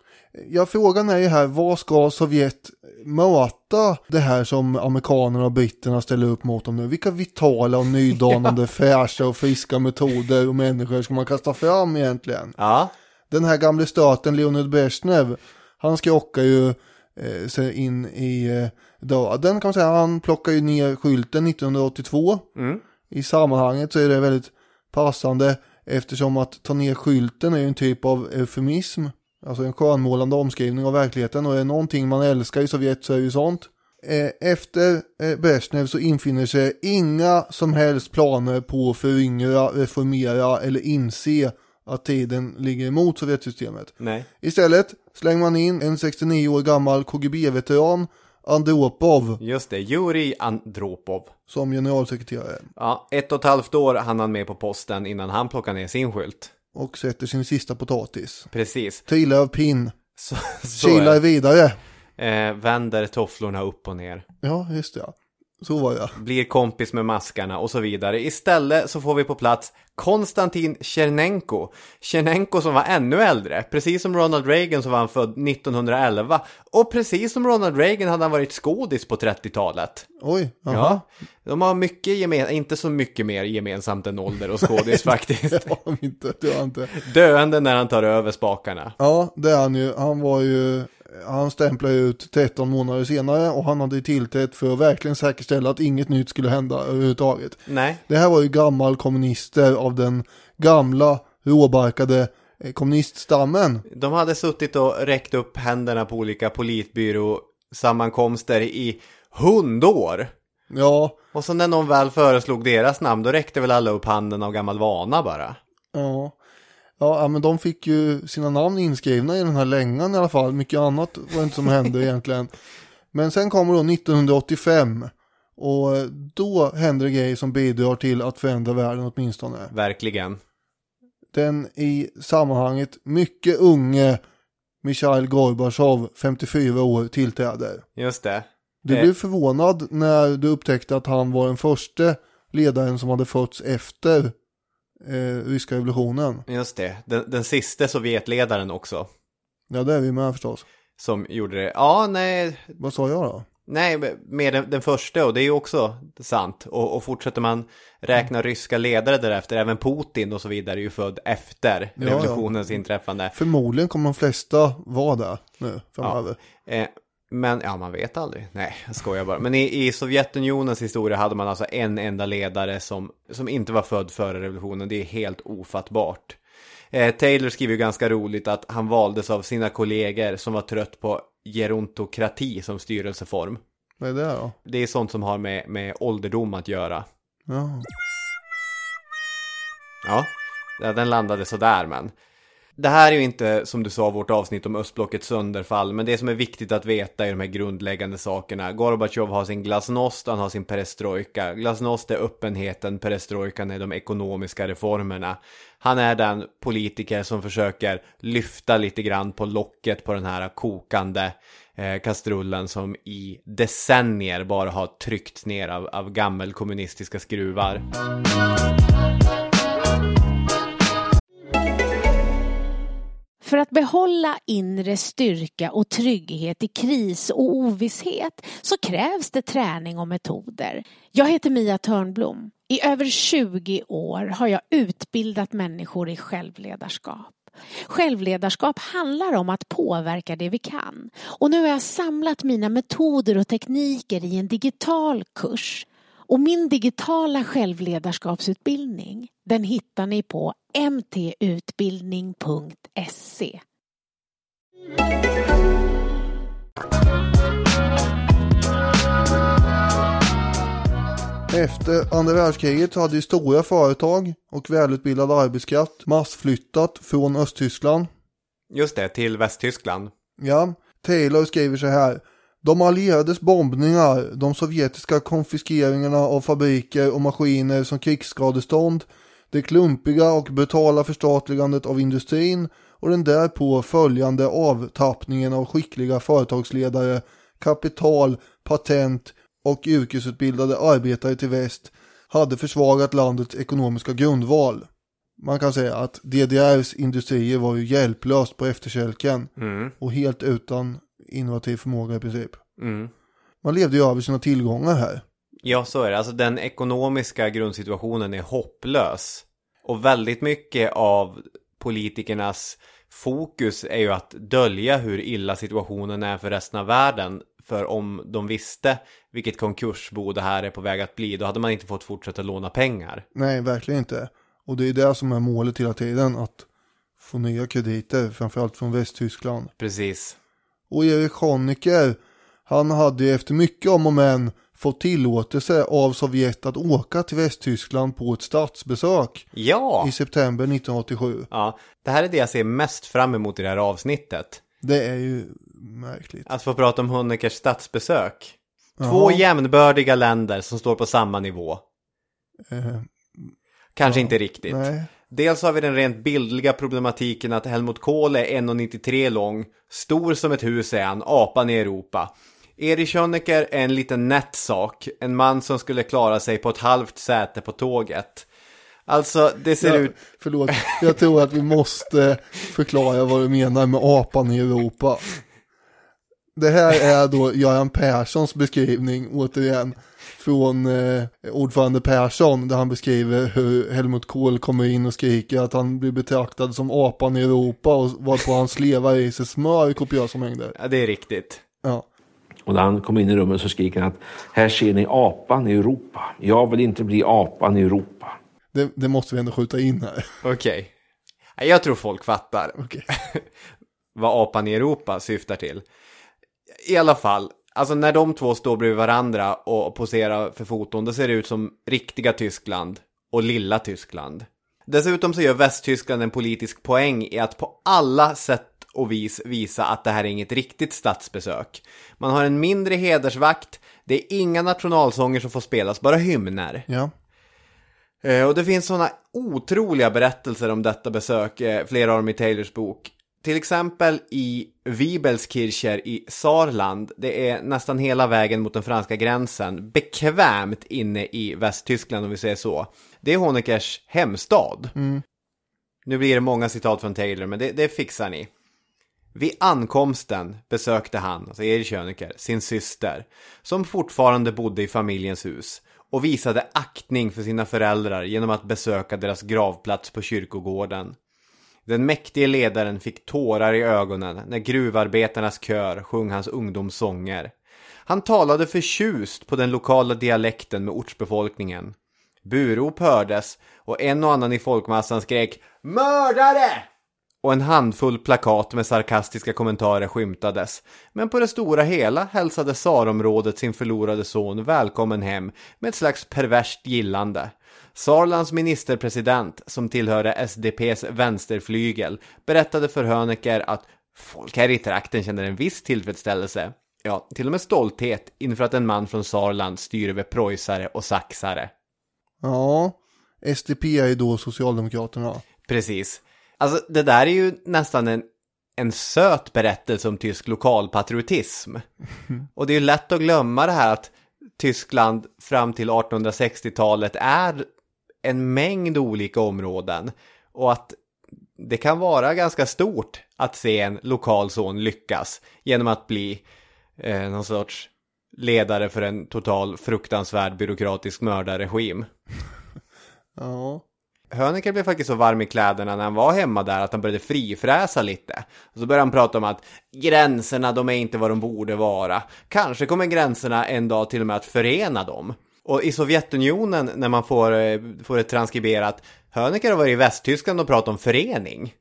ja frågan är ju här, vad ska Sovjet möta det här som amerikanerna och britterna ställer upp mot dem nu? Vilka vitala och nydanande, fräscha och friska metoder och människor ska man kasta fram egentligen? Ja, Den här gamle staten Leonid Brezhnev, han skrockar ju eh, sig in i eh, döden kan man säga. Han plockar ju ner skylten 1982. Mm. I sammanhanget så är det väldigt passande eftersom att ta ner skylten är en typ av eufemism. Alltså en skönmålande omskrivning av verkligheten och är det någonting man älskar i Sovjet så är det ju sånt. Eh, efter Brezhnev så infinner sig inga som helst planer på att föryngra, reformera eller inse att tiden ligger emot Sovjetsystemet. Nej. Istället slänger man in en 69 år gammal KGB-veteran, Andropov, Just det, Jurij Andropov. som generalsekreterare Ja, ett och ett halvt år hann han med på posten innan han plockade ner sin skylt. och sätter sin sista potatis. Precis. Trillar av pinn, Så, så är kilar vidare. Eh, vänder tofflorna upp och ner. Ja, just det. ja. Så var det. Blir kompis med maskarna och så vidare. Istället så får vi på plats Konstantin Tjernenko. Tjernenko som var ännu äldre. Precis som Ronald Reagan så var han född 1911. Och precis som Ronald Reagan hade han varit skådis på 30-talet. Oj, jaha. Ja, de har mycket gemensamt, inte så mycket mer gemensamt än ålder och skådis faktiskt. Det har de inte, det har inte. Döende när han tar över spakarna. Ja, det är han ju. Han var ju, han stämplade ut 13 månader senare och han hade tillträtt för att verkligen säkerställa att inget nytt skulle hända överhuvudtaget. Nej, Det här var ju gammal kommunister av den gamla råbarkade eh, kommuniststammen. de hade suttit och räckt upp händerna på olika politbyråsammankomster i hundår. Ja, Och så när någon väl föreslog deras namn, då räckte väl alla upp handen av gammal vana bara. ja. Ja, men de fick ju sina namn inskrivna i den här längan i alla fall. Mycket annat var inte som hände egentligen. Men sen kommer då 1985 och då händer det grejer som bidrar till att förändra världen åtminstone. Verkligen. Den i sammanhanget mycket unge Mikhail Gorbachev, 54 år, tillträder. Just det. Du Eh. blev förvånad när du upptäckte att han var den första ledaren som hade fötts efter eh, ryska revolutionen. Just det. Den, den sista Sovjetledaren också. Ja, det är vi med förstås. Som gjorde det. Ja, nej. Vad sa jag då? Nej, med den, den första och det är ju också sant. Och, och fortsätter man räkna ryska ledare därefter, även Putin och så vidare är ju född efter Ja, revolutionens inträffande. Förmodligen kommer de flesta vara där nu framöver. Eh, men, ja man vet aldrig. Nej, jag skojar bara. Men i, i Sovjetunionens historia hade man alltså en enda ledare som, som inte var född före revolutionen. Det är helt ofattbart. Eh, Taylor skriver ju ganska roligt att han valdes av sina kollegor som var trött på gerontokrati som styrelseform. Vad är det då? Det är sånt som har med, med ålderdom att göra. Ja. Ja, den landade sådär men. Det här är ju inte som du sa vårt avsnitt om östblockets sönderfall, men det som är viktigt att veta är de här grundläggande sakerna. Gorbachev har sin glasnost, han har sin perestrojka. Glasnost är öppenheten, perestrojkan är de ekonomiska reformerna. Han är den politiker som försöker lyfta lite grann på locket på den här kokande eh, kastrullen som i decennier bara har tryckts ner av, av gammelkommunistiska skruvar. För att behålla inre styrka och trygghet i kris och ovisshet så krävs det träning och metoder. Jag heter Mia Törnblom. I över 20 år har jag utbildat människor i självledarskap. Självledarskap handlar om att påverka det vi kan. Och nu har jag samlat mina metoder och tekniker i en digital kurs. Och min digitala självledarskapsutbildning den hittar ni på mtutbildning.se. Efter andra världskriget hade stora företag och välutbildad arbetskraft massflyttat från Östtyskland. Just det, till Västtyskland. Ja, Taylor skriver så här. De allierades bombningar, de sovjetiska konfiskeringarna av fabriker och maskiner som krigsskadestånd, det klumpiga och brutala förstatligandet av industrin och den därpå följande avtappningen av skickliga företagsledare, kapital, patent och yrkesutbildade arbetare till väst hade försvagat landets ekonomiska grundval. Man kan säga att DDRs industrier var ju hjälplöst på efterkälken Mm, och helt utan innovativ förmåga i princip. Mm. Man levde ju över sina tillgångar här. Ja, så är det. Alltså den ekonomiska grundsituationen är hopplös. Och väldigt mycket av politikernas fokus är ju att dölja hur illa situationen är för resten av världen. För om de visste vilket konkursbo det här är på väg att bli, då hade man inte fått fortsätta låna pengar. Nej, verkligen inte. Och det är det som är målet hela tiden, att få nya krediter, framförallt från Västtyskland. Precis. Och Erik Honecker, Han hade ju efter mycket om och men fått tillåtelse av Sovjet att åka till Västtyskland på ett statsbesök Ja! i september 1987. ja! Det här är det jag ser mest fram emot i det här avsnittet. Det är ju märkligt. Att få prata om Honeckers statsbesök. Två jämnbördiga länder som står på samma nivå. Eh, Kanske inte riktigt. nej. Dels har vi den rent bildliga problematiken att Helmut Kohl är 1,93 lång, stor som ett hus är han, apan i Europa. Erich Honecker är en liten nätt sak, en man som skulle klara sig på ett halvt säte på tåget. Alltså, det ser Ja, ut... förlåt, jag tror att vi måste förklara vad du menar med apan i Europa. Det här är då Göran Perssons beskrivning återigen från eh, ordförande Persson där han beskriver hur Helmut Kohl kommer in och skriker att han blir betraktad som apan i Europa och varpå han slevar i sig smör i kopiösa mängder. Ja, det är riktigt. Och när han kommer in i rummet så skriker han att här ser ni apan i Europa. Jag vill inte bli apan i Europa. Det, det måste vi ändå skjuta in här. Okej. Ja, Jag tror folk fattar Okej. vad apan i Europa syftar till. I alla fall, alltså när de två står bredvid varandra och poserar för foton, då ser det ut som riktiga Tyskland och lilla Tyskland. Dessutom så gör Västtyskland en politisk poäng i att på alla sätt och vis visa att det här är inget riktigt statsbesök. Man har en mindre hedersvakt, det är inga nationalsånger som får spelas, bara hymner. Ja. Eh, Och det finns sådana otroliga berättelser om detta besök, eh, flera av dem i Taylors bok. Till exempel i Wibelskircher i Saarland, det är nästan hela vägen mot den franska gränsen, bekvämt inne i Västtyskland om vi säger så. Det är Honeckers hemstad. Nu blir det många citat från Taylor, men det, det fixar ni. Vid ankomsten besökte han, alltså Erich Honecker, sin syster, som fortfarande bodde i familjens hus och visade aktning för sina föräldrar genom att besöka deras gravplats på kyrkogården. Den mäktige ledaren fick tårar i ögonen när gruvarbetarnas kör sjöng hans ungdomssånger. Han talade förtjust på den lokala dialekten med ortsbefolkningen. Burop hördes och en och annan i folkmassan skrek ”Mördare!” Och en handfull plakat med sarkastiska kommentarer skymtades. Men på det stora hela hälsade Sarområdet sin förlorade son välkommen hem med ett slags perverst gillande. Sarlands ministerpresident, som tillhörde SDPs vänsterflygel, berättade för Hönecker att folk här i trakten känner en viss tillfredsställelse, ja, till och med stolthet inför att en man från Sarland styr över preussare och saxare. Ja. SDP är ju då Socialdemokraterna. Precis. Alltså det där är ju nästan en, en söt berättelse om tysk lokalpatriotism. Och det är ju lätt att glömma det här att Tyskland fram till 1860-talet är en mängd olika områden. Och att det kan vara ganska stort att se en lokal son lyckas genom att bli eh, någon sorts ledare för en total fruktansvärd byråkratisk mördarregim. Ja. Hönecker blev faktiskt så varm i kläderna när han var hemma där att han började frifräsa lite. Och så började han prata om att gränserna, de är inte vad de borde vara. Kanske kommer gränserna en dag till och med att förena dem. Och i Sovjetunionen, när man får, eh, får det transkriberat, Hönecker har varit i Västtyskland och pratat om förening.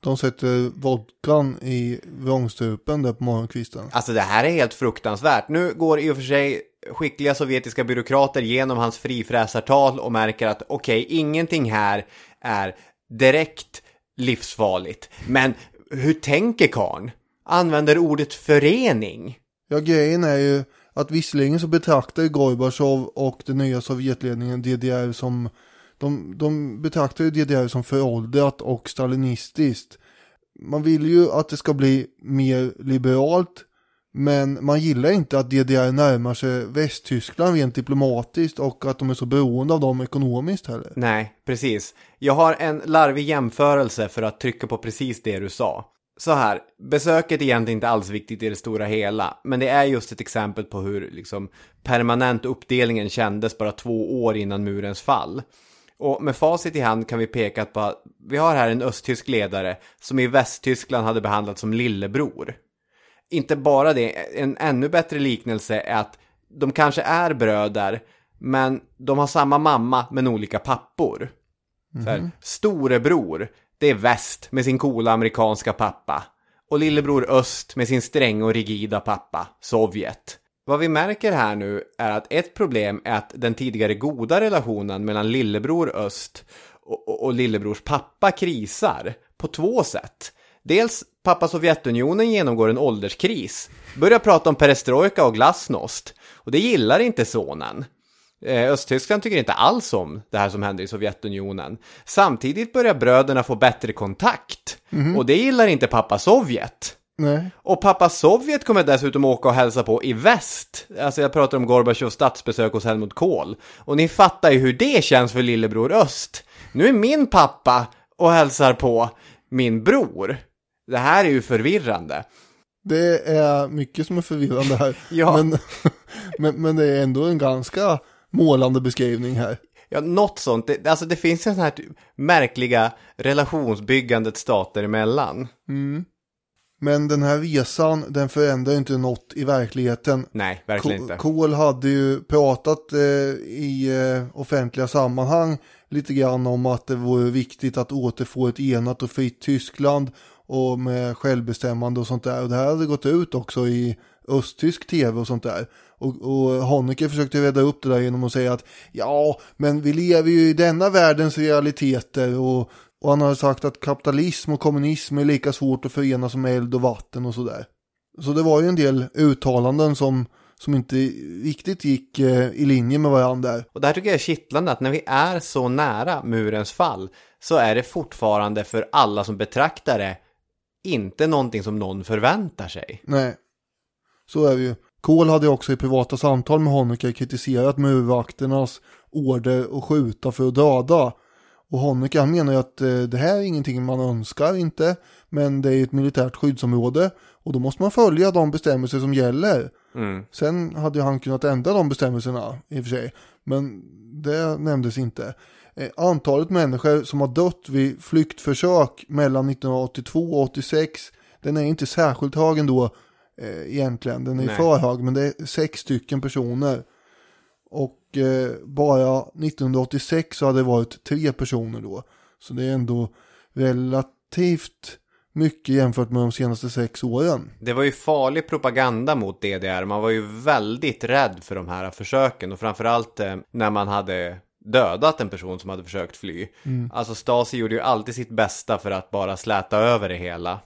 De sätter vodkan i vrångstrupen där på morgonkvisten. Alltså det här är helt fruktansvärt. Nu går i och för sig skickliga sovjetiska byråkrater genom hans frifräsartal och märker att okej, ingenting här är direkt livsfarligt. Men hur tänker karn? Använder ordet förening? Ja, grejen är ju att visserligen så betraktar ju Gorbatjov och den nya Sovjetledningen DDR som de, de betraktar ju DDR som föråldrat och stalinistiskt. Man vill ju att det ska bli mer liberalt men man gillar inte att DDR närmar sig Västtyskland rent diplomatiskt och att de är så beroende av dem ekonomiskt heller. Nej, precis. Jag har en larvig jämförelse för att trycka på precis det du sa. Så här, besöket är egentligen inte alls viktigt i det stora hela, men det är just ett exempel på hur liksom, permanent uppdelningen kändes bara två år innan murens fall. Och med facit i hand kan vi peka på att vi har här en östtysk ledare som i Västtyskland hade behandlats som lillebror. Inte bara det, en ännu bättre liknelse är att de kanske är bröder, men de har samma mamma men olika pappor. Så här, storebror, det är väst med sin coola amerikanska pappa. och lillebror öst med sin stränga och rigida pappa, Sovjet. Vad vi märker här nu är att ett problem är att den tidigare goda relationen mellan lillebror öst och, och, och lillebrors pappa krisar på två sätt. Dels pappa Sovjetunionen genomgår en ålderskris, börjar prata om perestrojka och glasnost och det gillar inte sonen. Eh, Östtyskland tycker inte alls om det här som händer i Sovjetunionen. Samtidigt börjar bröderna få bättre kontakt. Och det gillar inte pappa Sovjet. Nej. Och pappa Sovjet kommer dessutom åka och hälsa på i väst. Alltså jag pratar om Gorbatjovs statsbesök hos Helmut Kohl. Och ni fattar ju hur det känns för lillebror öst. Nu är min pappa och hälsar på min bror. Det här är ju förvirrande. Det är mycket som är förvirrande här. Ja. men, men, men det är ändå en ganska målande beskrivning här. Ja, något sånt. Det, alltså det finns ju sådana här typ märkliga relationsbyggandet stater emellan. Men den här resan, den förändrar ju inte något i verkligheten. Nej, verkligen inte. Kohl hade ju pratat eh, i eh, offentliga sammanhang lite grann om att det vore viktigt att återfå ett enat och fritt Tyskland och med självbestämmande och sånt där. Och det här hade gått ut också i östtysk tv och sånt där. Och, och Honecker försökte reda upp det där genom att säga att ja, men vi lever ju i denna världens realiteter och, och han har sagt att kapitalism och kommunism är lika svårt att förena som eld och vatten och sådär. Så det var ju en del uttalanden som, som inte riktigt gick eh, i linje med varandra där. Och det här tycker jag är kittlande att när vi är så nära murens fall så är det fortfarande för alla som betraktar det inte någonting som någon förväntar sig. Nej, så är det ju. Kohl hade också i privata samtal med Honecker kritiserat murvakternas order att skjuta för att döda. Och Honecker han menar ju att eh, det här är ingenting man önskar inte, men det är ett militärt skyddsområde och då måste man följa de bestämmelser som gäller. Sen hade han kunnat ändra de bestämmelserna i och för sig, men det nämndes inte. Eh, antalet människor som har dött vid flyktförsök mellan 1982 och 86, den är inte särskilt hög ändå eh, egentligen. Den är Nej. för hög, men det är sex stycken personer. Och eh, bara 1986 så hade det varit tre personer då. Så det är ändå relativt mycket jämfört med de senaste sex åren. Det var ju farlig propaganda mot DDR. Man var ju väldigt rädd för de här försöken och framförallt eh, när man hade dödat en person som hade försökt fly. Alltså Stasi gjorde ju alltid sitt bästa för att bara släta över det hela.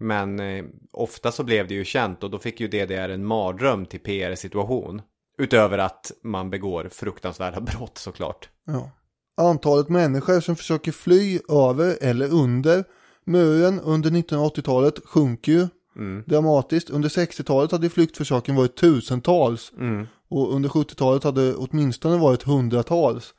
Men eh, ofta så blev det ju känt och då fick ju DDR en mardröm till PR-situation. Utöver att man begår fruktansvärda brott såklart. Ja. Antalet människor som försöker fly över eller under muren under 1980-talet sjunker ju dramatiskt. Under 60-talet hade flyktförsöken varit tusentals och under 70-talet hade åtminstone varit hundratals.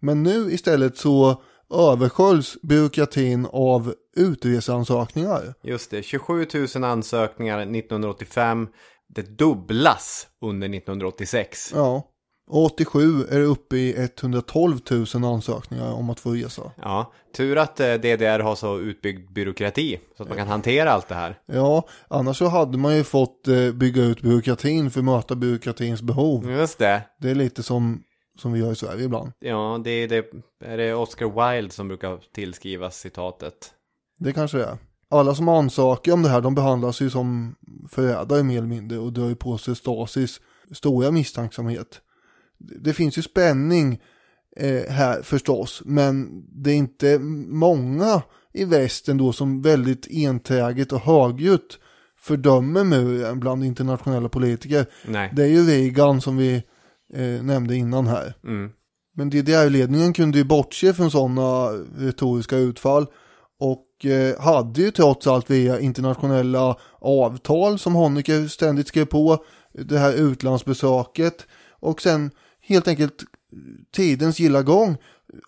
Men nu istället så översköljs byråkratin av utreseansökningar. Just det, 27 000 ansökningar 1985. Det dubblas under 1986. Ja. Och 87 är det uppe i 112 000 ansökningar om att få resa. Ja, tur att eh, DDR har så utbyggd byråkrati så att man kan hantera allt det här. Ja, annars så hade man ju fått eh, bygga ut byråkratin för att möta byråkratins behov. Just det. Det är lite som, som vi gör i Sverige ibland. Ja, det är, det är det Oscar Wilde som brukar tillskrivas citatet. Det kanske det är. Alla som ansöker om det här, de behandlas ju som förrädare mer eller mindre och drar ju på sig Stasis stora misstänksamhet. Det finns ju spänning eh, här förstås, men det är inte många i västern då som väldigt enträget och högljutt fördömer muren bland internationella politiker. Nej. Det är ju Reagan som vi eh, nämnde innan här. Mm. Men DDR-ledningen kunde ju bortse från sådana retoriska utfall och eh, hade ju trots allt via internationella avtal som Honecker ständigt skrev på, det här utlandsbesöket och sen helt enkelt tidens gilla gång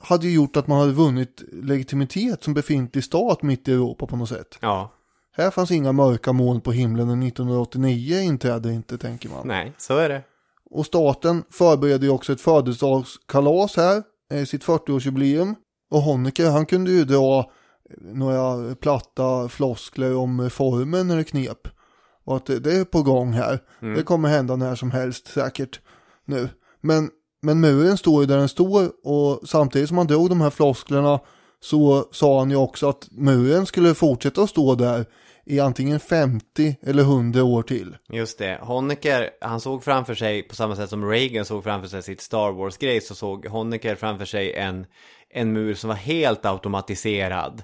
hade ju gjort att man hade vunnit legitimitet som befintlig stat mitt i Europa på något sätt. Ja, Här fanns inga mörka moln på himlen och 1989 inträdde inte tänker man. nej, så är det. Och staten förbereder ju också ett födelsedagskalas här, eh, sitt 40-årsjubileum. Och Honecker han kunde ju dra några platta floskler om formen när det knep. Och att det är på gång här. Det kommer hända när som helst säkert nu. Men, men muren står ju där den står och samtidigt som han drog de här flosklerna så sa han ju också att muren skulle fortsätta att stå där i antingen 50 eller 100 år till. Just det, Honecker, han såg framför sig, på samma sätt som Reagan såg framför sig sitt Star Wars-grej, så såg Honecker framför sig en, en mur som var helt automatiserad.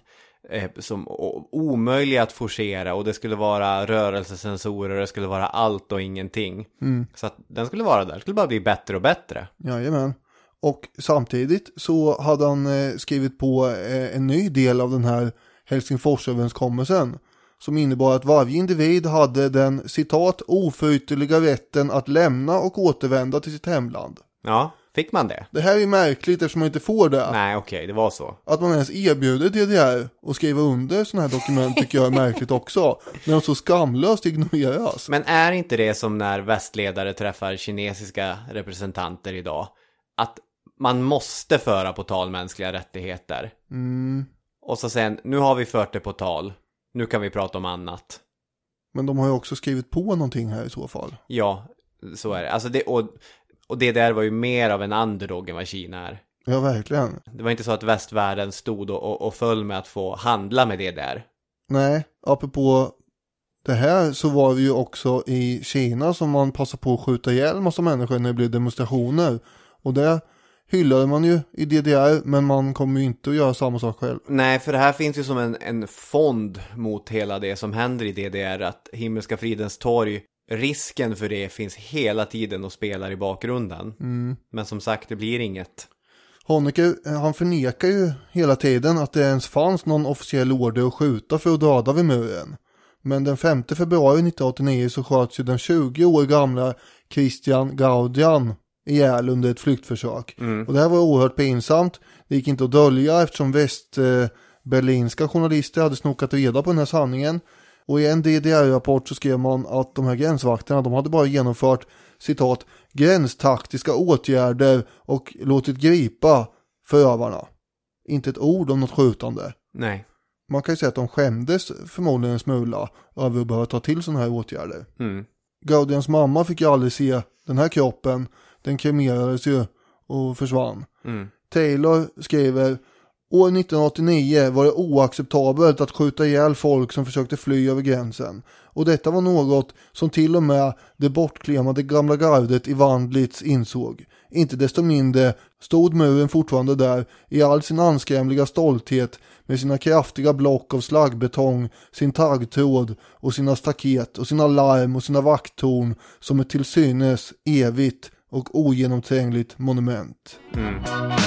Eh, som o- omöjlig att forcera och det skulle vara rörelsesensorer, det skulle vara allt och ingenting. Så att den skulle vara där, det skulle bara bli bättre och bättre. Jajamän. Och samtidigt så hade han eh, skrivit på eh, en ny del av den här Helsingforsöverenskommelsen. Som innebar att varje individ hade den citat oförytterliga rätten att lämna och återvända till sitt hemland. Ja, fick man det? Det här är märkligt eftersom man inte får det. Nej, okej, det var så. Att man ens erbjuder DDR att skriva under sådana här dokument tycker jag är märkligt också. När de så skamlöst ignoreras. Men är inte det som när västledare träffar kinesiska representanter idag? Att man måste föra på tal mänskliga rättigheter. Mm. Och så sen, nu har vi fört det på tal. Nu kan vi prata om annat. Men de har ju också skrivit på någonting här i så fall. Ja, så är det. Alltså det och, och det där var ju mer av en underdog än vad Kina är. Ja, verkligen. Det var inte så att västvärlden stod och, och, och föll med att få handla med det där. Nej, apropå det här så var det ju också i Kina som man passade på att skjuta ihjäl massa människor när det blev demonstrationer. Och det hyllade man ju i DDR men man kommer ju inte att göra samma sak själv. Nej, för det här finns ju som en, en fond mot hela det som händer i DDR. Att Himmelska fridens torg, risken för det finns hela tiden och spelar i bakgrunden. Men som sagt, det blir inget. Honecker, eh, han förnekar ju hela tiden att det ens fanns någon officiell order att skjuta för att döda vid muren. Men den 5 februari 1989 så sköts ju den 20 år gamla Christian Gaudian ihjäl under ett flyktförsök. Och det här var oerhört pinsamt. Det gick inte att dölja eftersom västberlinska journalister hade snokat reda på den här sanningen. Och i en DDR-rapport så skrev man att de här gränsvakterna de hade bara genomfört citat gränstaktiska åtgärder och låtit gripa förövarna. Inte ett ord om något skjutande. Nej. Man kan ju säga att de skämdes förmodligen en smula över att behöva ta till sådana här åtgärder. Mm. Gaudians mamma fick ju aldrig se den här kroppen. Den kremerades ju och försvann. Mm. Taylor skriver År 1989 var det oacceptabelt att skjuta ihjäl folk som försökte fly över gränsen. Och detta var något som till och med det bortklemade gamla gardet i Wandlitz insåg. Inte desto mindre stod muren fortfarande där i all sin anskrämliga stolthet med sina kraftiga block av slaggbetong, sin taggtråd och sina staket och sina larm och sina vakttorn som ett till synes evigt och ogenomträngligt monument. Mm.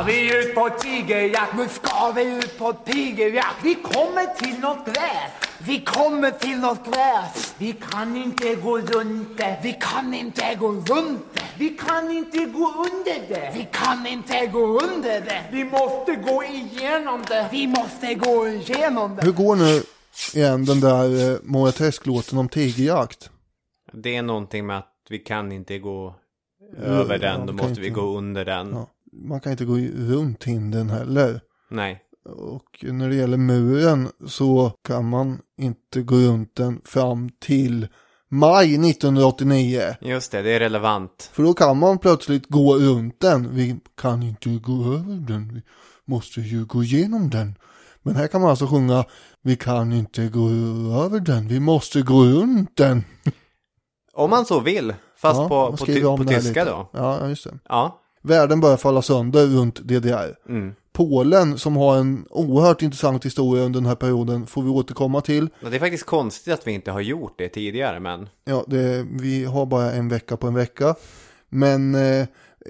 Ska vi ut på tigerjakt, nu ska vi ut på tigerjakt. Vi kommer till något gräs, vi kommer till något gräs. Vi kan inte gå runt det, vi kan inte gå runt det. Vi kan inte gå under det, vi kan inte gå under det. Vi måste gå igenom det, vi måste gå igenom det. Hur går nu igen den där eh, Mora Träsk-låten om tigerjakt? Det är någonting med att vi kan inte gå över den, då måste vi gå under den. Ja. Man kan inte gå runt hindren heller. Nej. Och när det gäller muren så kan man inte gå runt den fram till maj 1989. Just det, det är relevant. För då kan man plötsligt gå runt den. Vi kan inte gå över den. Vi måste ju gå igenom den. Men här kan man alltså sjunga Vi kan inte gå över den. Vi måste gå runt den. Om man så vill. Fast Ja, på, på, på tyska då. Ja, just det. Ja. Världen börjar falla sönder runt DDR. Mm. Polen som har en oerhört intressant historia under den här perioden får vi återkomma till. Men Det är faktiskt konstigt att vi inte har gjort det tidigare, men... Ja, det, vi har bara en vecka på en vecka. Men eh,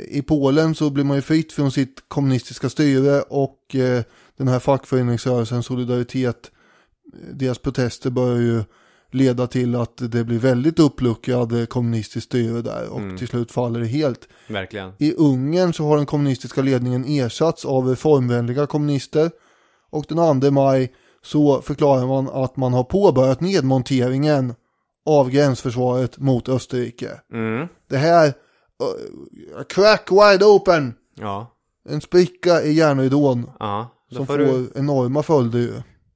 i Polen så blir man ju fritt från sitt kommunistiska styre och eh, den här fackföreningsrörelsen Solidaritet, eh, deras protester börjar ju leda till att det blir väldigt uppluckrad kommunistiskt styre där och till slut faller det helt. Verkligen. I Ungern så har den kommunistiska ledningen ersatts av reformvänliga kommunister. Och den 2 maj så förklarar man att man har påbörjat nedmonteringen av gränsförsvaret mot Österrike. Mm. Det här, uh, crack wide open, Ja. en spricka i järnridån Ja. Som får får du... enorma följder ju.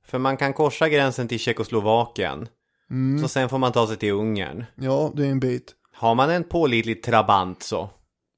För man kan korsa gränsen till Tjeckoslovakien. Mm. Så sen får man ta sig till Ungern. Ja, det är en bit. Har man en pålitlig trabant så.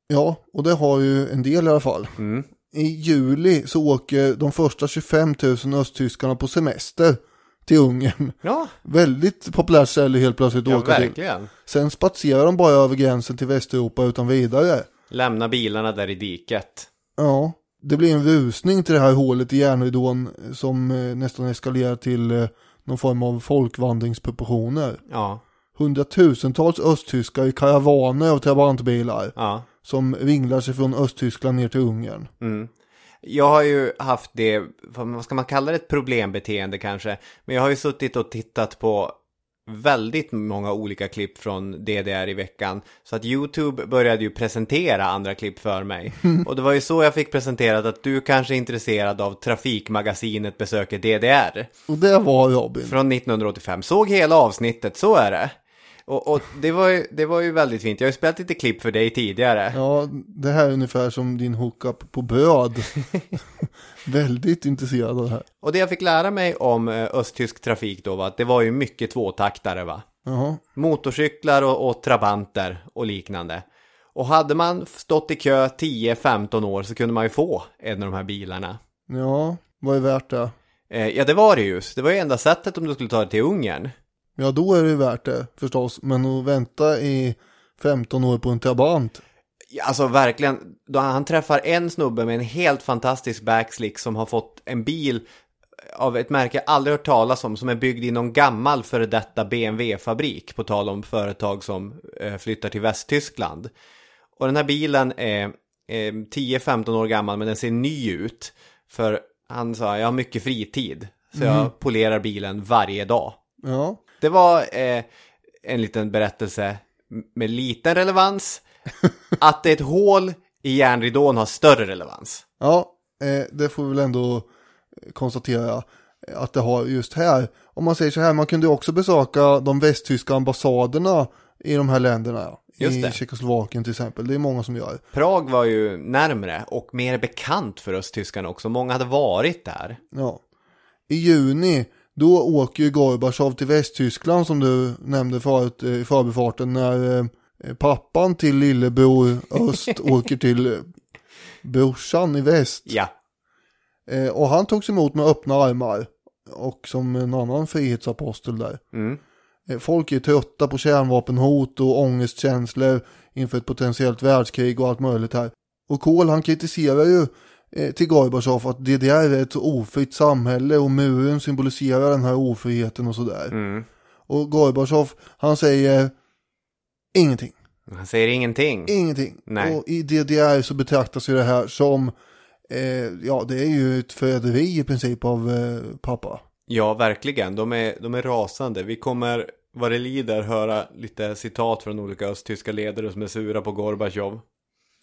Ja, och det har ju en del i alla fall. Mm. I juli så åker de första 25 000 östtyskarna på semester till Ungern. Ja, Väldigt populärt ställe helt plötsligt att ja åka till. verkligen. Sen spatserar de bara över gränsen till Västeuropa utan vidare. Lämna bilarna där i diket. Ja, det blir en rusning till det här hålet i järnridån som eh, nästan eskalerar till eh, någon form av folkvandringsproportioner. Ja, Hundratusentals östtyskar i karavaner av trabantbilar ja. som ringlar sig från Östtyskland ner till Ungern. Mm. Jag har ju haft det, vad ska man kalla det, ett problembeteende kanske. Men jag har ju suttit och tittat på väldigt många olika klipp från DDR i veckan. Så att YouTube började ju presentera andra klipp för mig. Och det var ju så jag fick presenterat att du kanske är intresserad av Trafikmagasinet besöker DDR. Och det var Robin. Från 1985. Såg hela avsnittet, så är det. Och, och det, var ju, det var ju väldigt fint. Jag har ju spelat lite klipp för dig tidigare. Ja, det här är ungefär som din hookup på bröd. Väldigt intresserad av det här. Och det jag fick lära mig om eh, östtysk trafik då var att det var ju mycket tvåtaktare va? Jaha. Motorcyklar och, och trabanter och liknande. Och hade man stått i kö 10-15 år så kunde man ju få en av de här bilarna. Ja, vad är värt det? Eh, ja, det var det ju. Det var ju enda sättet om du skulle ta det till Ungern. Ja, då är det värt det förstås. Men att vänta i 15 år på en Trabant. Ja, Alltså verkligen, då han träffar en snubbe med en helt fantastisk backslick som har fått en bil av ett märke jag aldrig hört talas om som är byggd i någon gammal före detta BMW-fabrik på tal om företag som eh, flyttar till Västtyskland. Och den här bilen är eh, 10-15 år gammal men den ser ny ut. För han sa, jag har mycket fritid. Så jag polerar bilen varje dag. Ja, Det var eh, en liten berättelse med liten relevans. Att ett hål i järnridån har större relevans. ja eh, det får vi väl ändå konstatera att det har just här. Om man säger så här, man kunde också besöka de västtyska ambassaderna i de här länderna. Just I det. Tjeckoslovakien till exempel, det är många som gör. Prag var ju närmre och mer bekant för östtyskarna också. Många hade varit där. Ja. I juni, då åker ju Gorbatjov till Västtyskland som du nämnde förut eh, i förbifarten när eh, pappan till lillebror öst åker till eh, brorsan i väst. Ja, och han togs emot med öppna armar och som en annan frihetsapostel där. mm. Folk är trötta på kärnvapenhot och ångestkänslor inför ett potentiellt världskrig och allt möjligt här. Och Kohl han kritiserar ju till Gorbatjov att DDR är ett ofritt samhälle och muren symboliserar den här ofriheten och sådär. Mm. Och Gorbatjov han säger ingenting, han säger ingenting. ingenting. Nej. Och i DDR så betraktas ju det här som, eh, ja det är ju ett förräderi i princip av eh, pappa. Ja, verkligen. De är, de är rasande. Vi kommer vad det lider höra lite citat från olika östtyska ledare som är sura på Gorbatjov.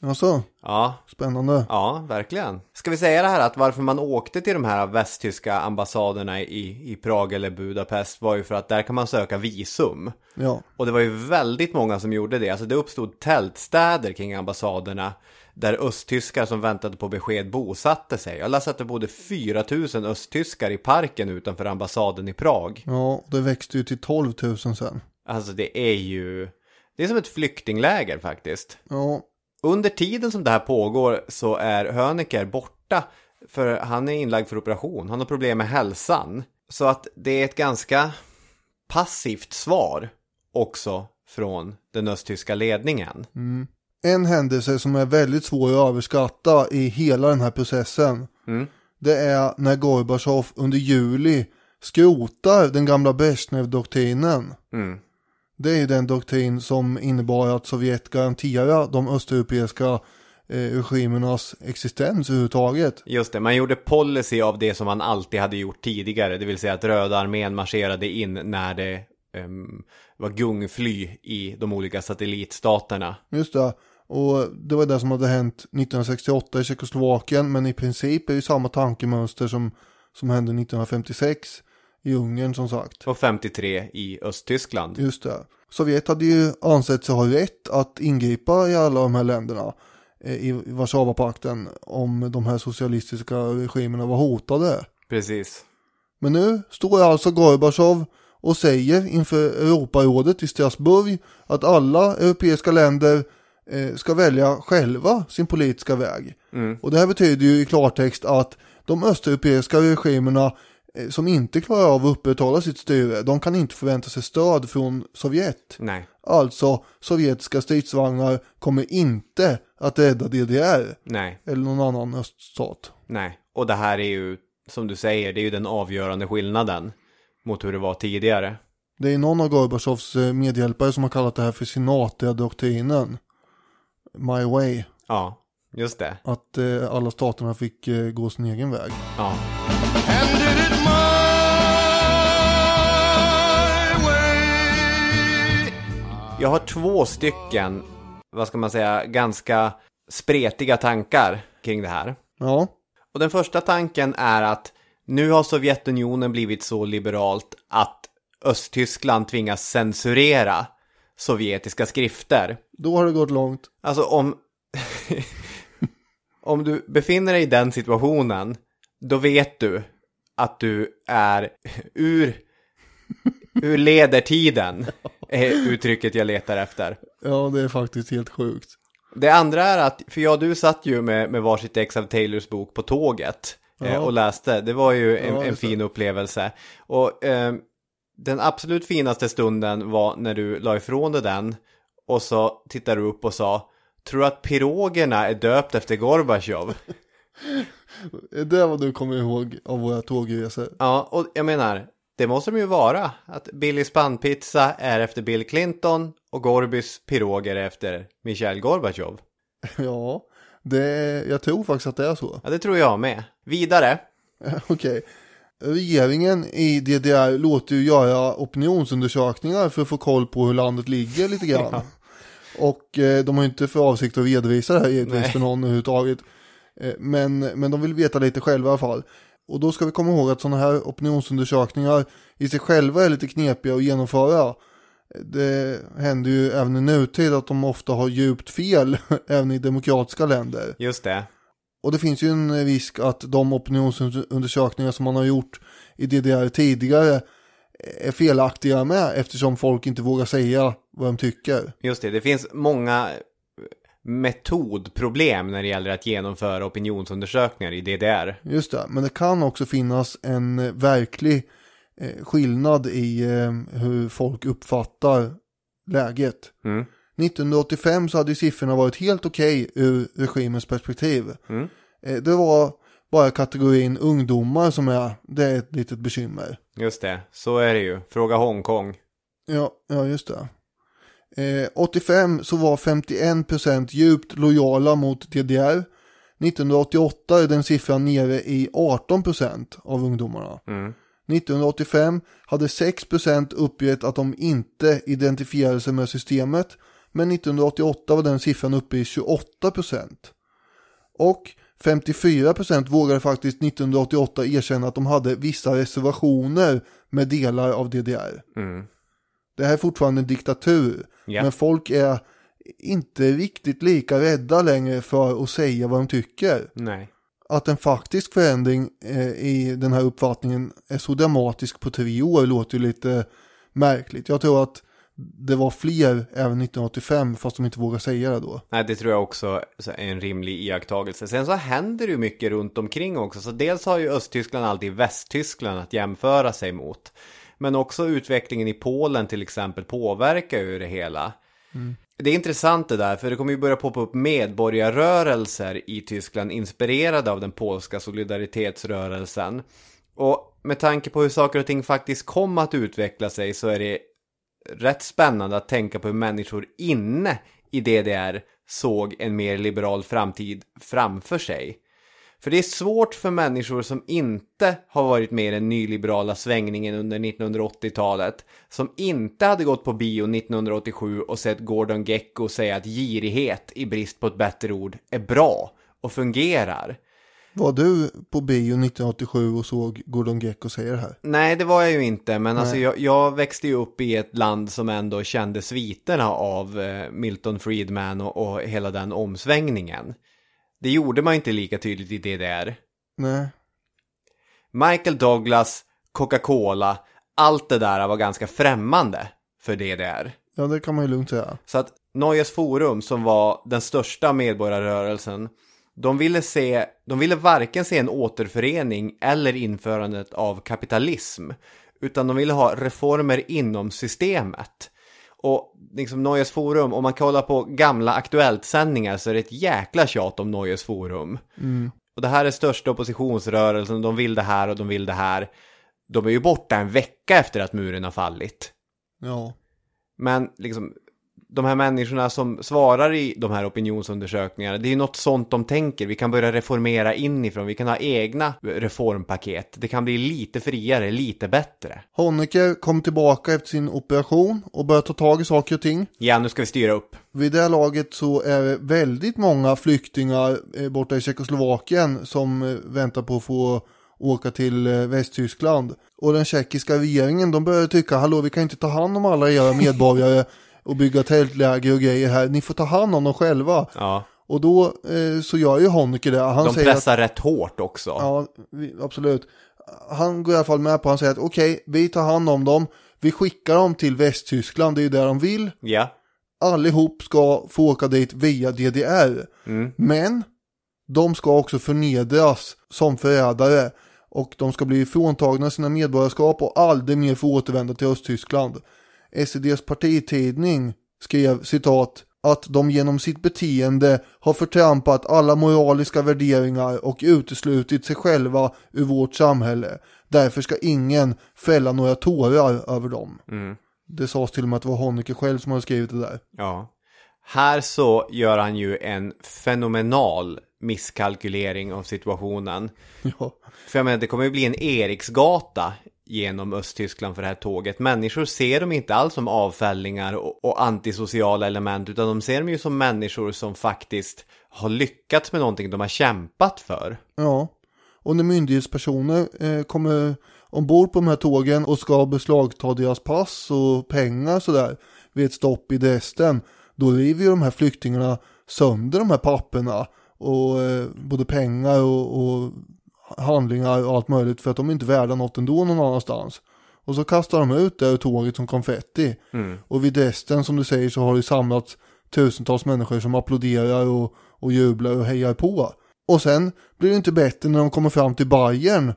Alltså, Ja, spännande. Ja, verkligen. Ska vi säga det här att varför man åkte till de här västtyska ambassaderna i, i Prag eller Budapest var ju för att där kan man söka visum. Ja. Och det var ju väldigt många som gjorde det. Alltså det uppstod tältstäder kring ambassaderna där östtyskar som väntade på besked bosatte sig. Jag läste att det bodde 4000 östtyskar i parken utanför ambassaden i Prag. Ja, det växte ju till 12 000 sen. Alltså det är ju... Det är som ett flyktingläger faktiskt. Ja, Under tiden som det här pågår så är Höneker borta för han är inlagd för operation. Han har problem med hälsan. Så att det är ett ganska passivt svar också från den östtyska ledningen. en händelse som är väldigt svår att överskatta i hela den här processen. Mm. Det är när Gorbatjov under juli skrotar den gamla Brezhnev-doktrinen. Mm. Det är den doktrin som innebar att Sovjet garanterar de östeuropeiska eh, regimernas existens överhuvudtaget. Just det, man gjorde policy av det som man alltid hade gjort tidigare. Det vill säga att Röda armén marscherade in när det ehm, var gungfly i de olika satellitstaterna. Just det. Och det var det som hade hänt 1968 i Tjeckoslovakien. Men i princip är det samma tankemönster som, som hände 1956 i Ungern som sagt. Och 53 i Östtyskland. Just det. Sovjet hade ju ansett sig ha rätt att ingripa i alla de här länderna eh, i Warszawapakten om de här socialistiska regimerna var hotade. Precis. Men nu står alltså Gorbatjov och säger inför Europarådet i Strasbourg att alla europeiska länder eh, ska välja själva sin politiska väg. Och det här betyder ju i klartext att de östeuropeiska regimerna som inte klarar av att upprätthålla sitt styre, de kan inte förvänta sig stöd från Sovjet. Nej, Alltså, sovjetiska stridsvagnar kommer inte att rädda DDR nej, eller någon annan öststat. nej. Och det här är ju, som du säger, det är ju den avgörande skillnaden mot hur det var tidigare. Det är någon av Gorbatjovs eh, medhjälpare som har kallat det här för Sinatra-doktrinen. My way. Ja, just det. Att eh, alla staterna fick eh, gå sin egen väg. Ja. Jag har två stycken, vad ska man säga, ganska spretiga tankar kring det här. Ja, Och den första tanken är att nu har Sovjetunionen blivit så liberalt att Östtyskland tvingas censurera sovjetiska skrifter. då har det gått långt. Alltså om... om du befinner dig i den situationen, då vet du att du är ur... ur ledertiden, är uttrycket jag letar efter. Ja, det är faktiskt helt sjukt. Det andra är att, för jag du satt ju med, med varsitt ex av Taylors bok på tåget eh, och läste. Det var ju en, en fin upplevelse. Och eh, den absolut finaste stunden var när du la ifrån dig den och så tittade du upp och sa Tror du att pirogerna är döpt efter Gorbatjov? Det är vad du kommer ihåg av våra tågresor. ja, och jag menar, det måste de ju vara. Att Billys pannpizza är efter Bill Clinton och Gorbys piroger är efter Michail Gorbatjov. Ja, det, jag tror faktiskt att det är så. Ja, det tror jag med. Vidare. Okej. Regeringen i DDR låter ju göra opinionsundersökningar för att få koll på hur landet ligger lite grann. Och eh, de har ju inte för avsikt att redovisa det här givetvis för någon överhuvudtaget. Eh, men, men de vill veta lite själva i alla fall. Och då ska vi komma ihåg att sådana här opinionsundersökningar i sig själva är lite knepiga att genomföra. Det händer ju även i nutid att de ofta har djupt fel, även i demokratiska länder. Just det. Och det finns ju en risk att de opinionsundersökningar som man har gjort i DDR tidigare är felaktiga med eftersom folk inte vågar säga vad de tycker. Just det, det finns många metodproblem när det gäller att genomföra opinionsundersökningar i DDR. Just det, men det kan också finnas en eh, verklig eh, skillnad i eh, hur folk uppfattar läget. Mm. 1985 så hade ju siffrorna varit helt okej ur regimens perspektiv. Mm. Det var bara kategorin ungdomar som är, det är ett litet bekymmer. Just det, så är det ju. Fråga Hongkong. Ja, ja just det. Eh, 85 så var 51% djupt lojala mot DDR. 1988 är den siffran nere i 18% av ungdomarna. Mm. 1985 hade 6% uppgett att de inte identifierade sig med systemet. Men 1988 var den siffran uppe i 28%. Och 54% vågade faktiskt 1988 erkänna att de hade vissa reservationer med delar av DDR. Mm. Det här är fortfarande en diktatur. Ja. Men folk är inte riktigt lika rädda längre för att säga vad de tycker. Nej. Att en faktisk förändring eh, i den här uppfattningen är så dramatisk på tre år låter ju lite märkligt. Jag tror att det var fler även 1985 fast de inte vågar säga det då. Nej, det tror jag också är en rimlig iakttagelse. Sen så händer det ju mycket runt omkring också. Så dels har ju Östtyskland alltid Västtyskland att jämföra sig mot. Men också utvecklingen i Polen till exempel påverkar ju det hela. Det är intressant det där, för det kommer ju börja poppa upp medborgarrörelser i Tyskland inspirerade av den polska solidaritetsrörelsen. Och med tanke på hur saker och ting faktiskt kom att utveckla sig så är det rätt spännande att tänka på hur människor inne i DDR såg en mer liberal framtid framför sig. För det är svårt för människor som inte har varit med i den nyliberala svängningen under 1980-talet, som inte hade gått på bio 1987 och sett Gordon Gecko säga att girighet, i brist på ett bättre ord, är bra och fungerar. Var du på bio 1987 och såg Gordon Gecko säga det här? Nej, det var jag ju inte, men alltså jag, jag växte ju upp i ett land som ändå kände sviterna av eh, Milton Friedman och, och hela den omsvängningen. Det gjorde man inte lika tydligt i DDR. Nej. Michael Douglas, Coca-Cola, allt det där var ganska främmande för DDR. Ja, det kan man ju lugnt säga. Så att Neues Forum som var den största medborgarrörelsen de ville, se, de ville varken se en återförening eller införandet av kapitalism utan de ville ha reformer inom systemet. Och liksom Neues Forum, om man kollar på gamla Aktuellt-sändningar så är det ett jäkla tjat om Neues Forum. Och det här är största oppositionsrörelsen, de vill det här och de vill det här. De är ju borta en vecka efter att muren har fallit. Ja. Men liksom, de här människorna som svarar i de här opinionsundersökningarna, det är ju något sånt de tänker. Vi kan börja reformera inifrån, vi kan ha egna reformpaket. Det kan bli lite friare, lite bättre. Honecker kom tillbaka efter sin operation och började ta tag i saker och ting. Ja, nu ska vi styra upp. Vid det här laget så är det väldigt många flyktingar eh, borta i Tjeckoslovakien som eh, väntar på att få åka till eh, Västtyskland. Och den tjeckiska regeringen de börjar tycka, hallå vi kan inte ta hand om alla era medborgare och bygga tältläger och grejer här, ni får ta hand om dem själva. Ja, Och då eh, så gör ju Honecker det. Han de säger att, pressar rätt hårt också. Ja, vi, absolut. Han går i alla fall med på, han säger att okej, vi tar hand om dem, vi skickar dem till Västtyskland, det är ju där de vill. Ja, Allihop ska få åka dit via DDR. Men de ska också förnedras som förrädare. Och de ska bli fråntagna sina medborgarskap och aldrig mer få återvända till Östtyskland. SEDs partitidning skrev citat att de genom sitt beteende har förtrampat alla moraliska värderingar och uteslutit sig själva ur vårt samhälle. Därför ska ingen fälla några tårar över dem. Det sades till och med att det var Honecker själv som hade skrivit det där. ja. Här så gör han ju en fenomenal misskalkylering av situationen. Ja, För jag menar, det kommer ju bli en Eriksgata genom Östtyskland för det här tåget. Människor ser dem inte alls som avfällingar och, och antisociala element, utan de ser dem ju som människor som faktiskt har lyckats med någonting de har kämpat för. ja. Och när myndighetspersoner eh, kommer ombord på de här tågen och ska beslagta deras pass och pengar sådär vid ett stopp i Dresden, då river ju de här flyktingarna sönder de här papperna och eh, både pengar och, och handlingar och allt möjligt för att de är inte värda något ändå någon annanstans. Och så kastar de ut det ur tåget som konfetti. Och vid Dresden som du säger så har det samlats tusentals människor som applåderar och, och jublar och hejar på. Och sen blir det inte bättre när de kommer fram till Bayern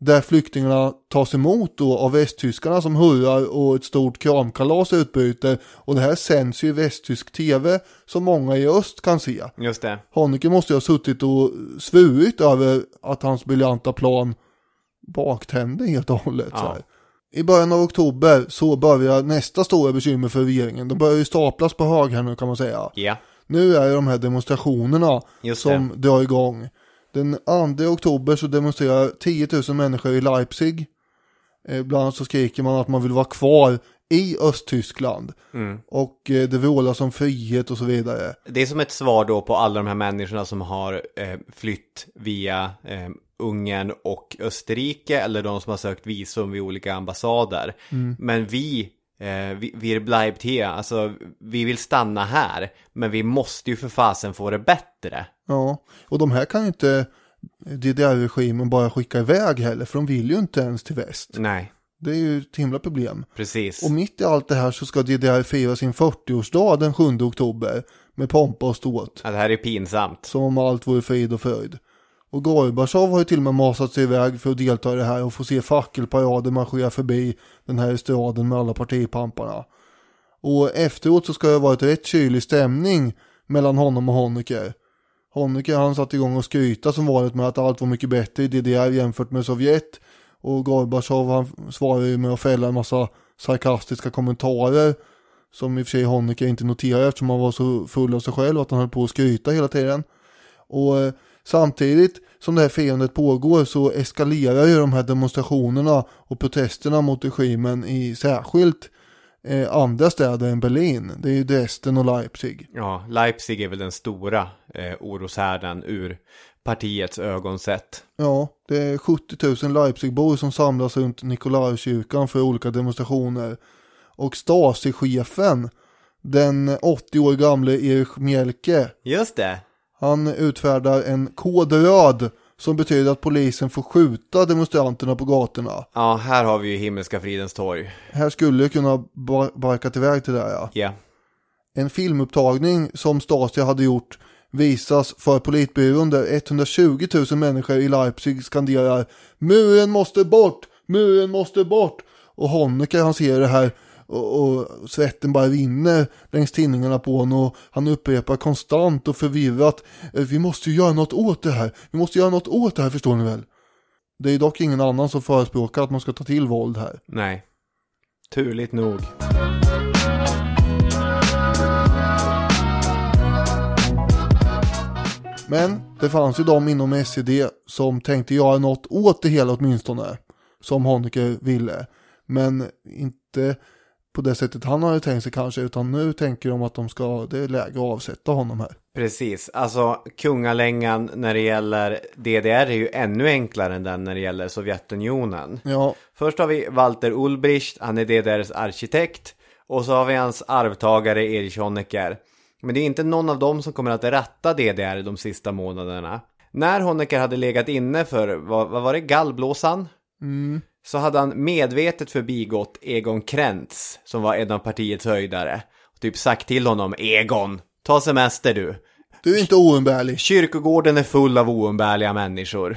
där flyktingarna tas emot då av västtyskarna som hurrar och ett stort kramkalas utbryter. Och det här sänds ju i västtysk tv som många i öst kan se. Just det. Honecker måste ju ha suttit och svurit över att hans briljanta plan baktände helt och hållet. Ja. I början av oktober så börjar nästa stora bekymmer för regeringen. De börjar ju staplas på hög här nu kan man säga. Ja. Nu är det de här demonstrationerna som drar igång. Den 2 oktober så demonstrerar 10 000 människor i Leipzig. Eh, Bland annat så skriker man att man vill vara kvar i Östtyskland. Och eh, det vrålas om frihet och så vidare. Det är som ett svar då på alla de här människorna som har eh, flytt via Ungern och Österrike eller de som har sökt visum vid olika ambassader. Men vi, eh, vi, wir bleibt hier, alltså vi vill stanna här, men vi måste ju för fasen få det bättre. Ja, och de här kan ju inte DDR-regimen bara skicka iväg heller, för de vill ju inte ens till väst. Nej, Det är ju ett himla problem. precis. Och mitt i allt det här så ska DDR fira sin 40-årsdag den 7 oktober med pompa och ståt. Ja, det här är pinsamt. Som om allt vore frid och fröjd. Och Gorbatjov har ju till och med masat sig iväg för att delta i det här och få se fackelparader marschera förbi den här estraden med alla partipamparna. Och efteråt så ska det ha varit rätt kylig stämning mellan honom och Honecker. Honecker han satte igång och skryta som vanligt med att allt var mycket bättre i DDR jämfört med Sovjet. Och Gorbatjov han svarade ju med att fälla en massa sarkastiska kommentarer. Som i och för sig Honecker inte noterade eftersom han var så full av sig själv att han höll på att skryta hela tiden. Och eh, samtidigt som det här firandet pågår så eskalerar ju de här demonstrationerna och protesterna mot regimen i särskilt eh, andra städer än Berlin. Det är ju Dresden och Leipzig. Ja, Leipzig är väl den stora eh, oroshärden ur partiets ögon sett. Ja, det är 70 000 Leipzigbor som samlas runt Nikolajkyrkan för olika demonstrationer. Och Stasi-chefen, den 80 år gamle Erich Mielke, Just det. Han utfärdar en kod röd som betyder att polisen får skjuta demonstranterna på gatorna. Ja, här har vi ju Himmelska fridens torg. Här skulle jag kunna bar- barkat iväg till det här, ja. Ja. En filmupptagning som Stasi hade gjort visas för politbyrån där 120 000 människor i Leipzig skanderar Muren måste bort! Muren måste bort! Och Honecker han ser det här och, och svetten bara rinner längs tinningarna på honom och han upprepar konstant och förvirrat "Eh, Vi måste ju göra något åt det här! Vi måste göra något åt det här förstår ni väl? Det är dock ingen annan som förespråkar att man ska ta till våld här. Nej. Turligt nog. Men det fanns ju de inom SED som tänkte göra något åt det hela åtminstone. Som Honecker ville. Men inte på det sättet han hade tänkt sig kanske. Utan nu tänker de att de ska, det är läge att avsätta honom här. Precis, alltså kungalängan när det gäller DDR är ju ännu enklare än den när det gäller Sovjetunionen. Ja, Först har vi Walter Ulbricht, han är DDRs arkitekt. Och så har vi hans arvtagare Erich Honecker. Men det är inte någon av dem som kommer att rätta DDR de sista månaderna. När Honecker hade legat inne för, vad, vad var det, gallblåsan? Så hade han medvetet förbigått Egon Krentz, som var en av partiets höjdare. Och typ sagt till honom, Egon, ta semester du. du är inte oumbärlig. Kyrkogården är full av oumbärliga människor.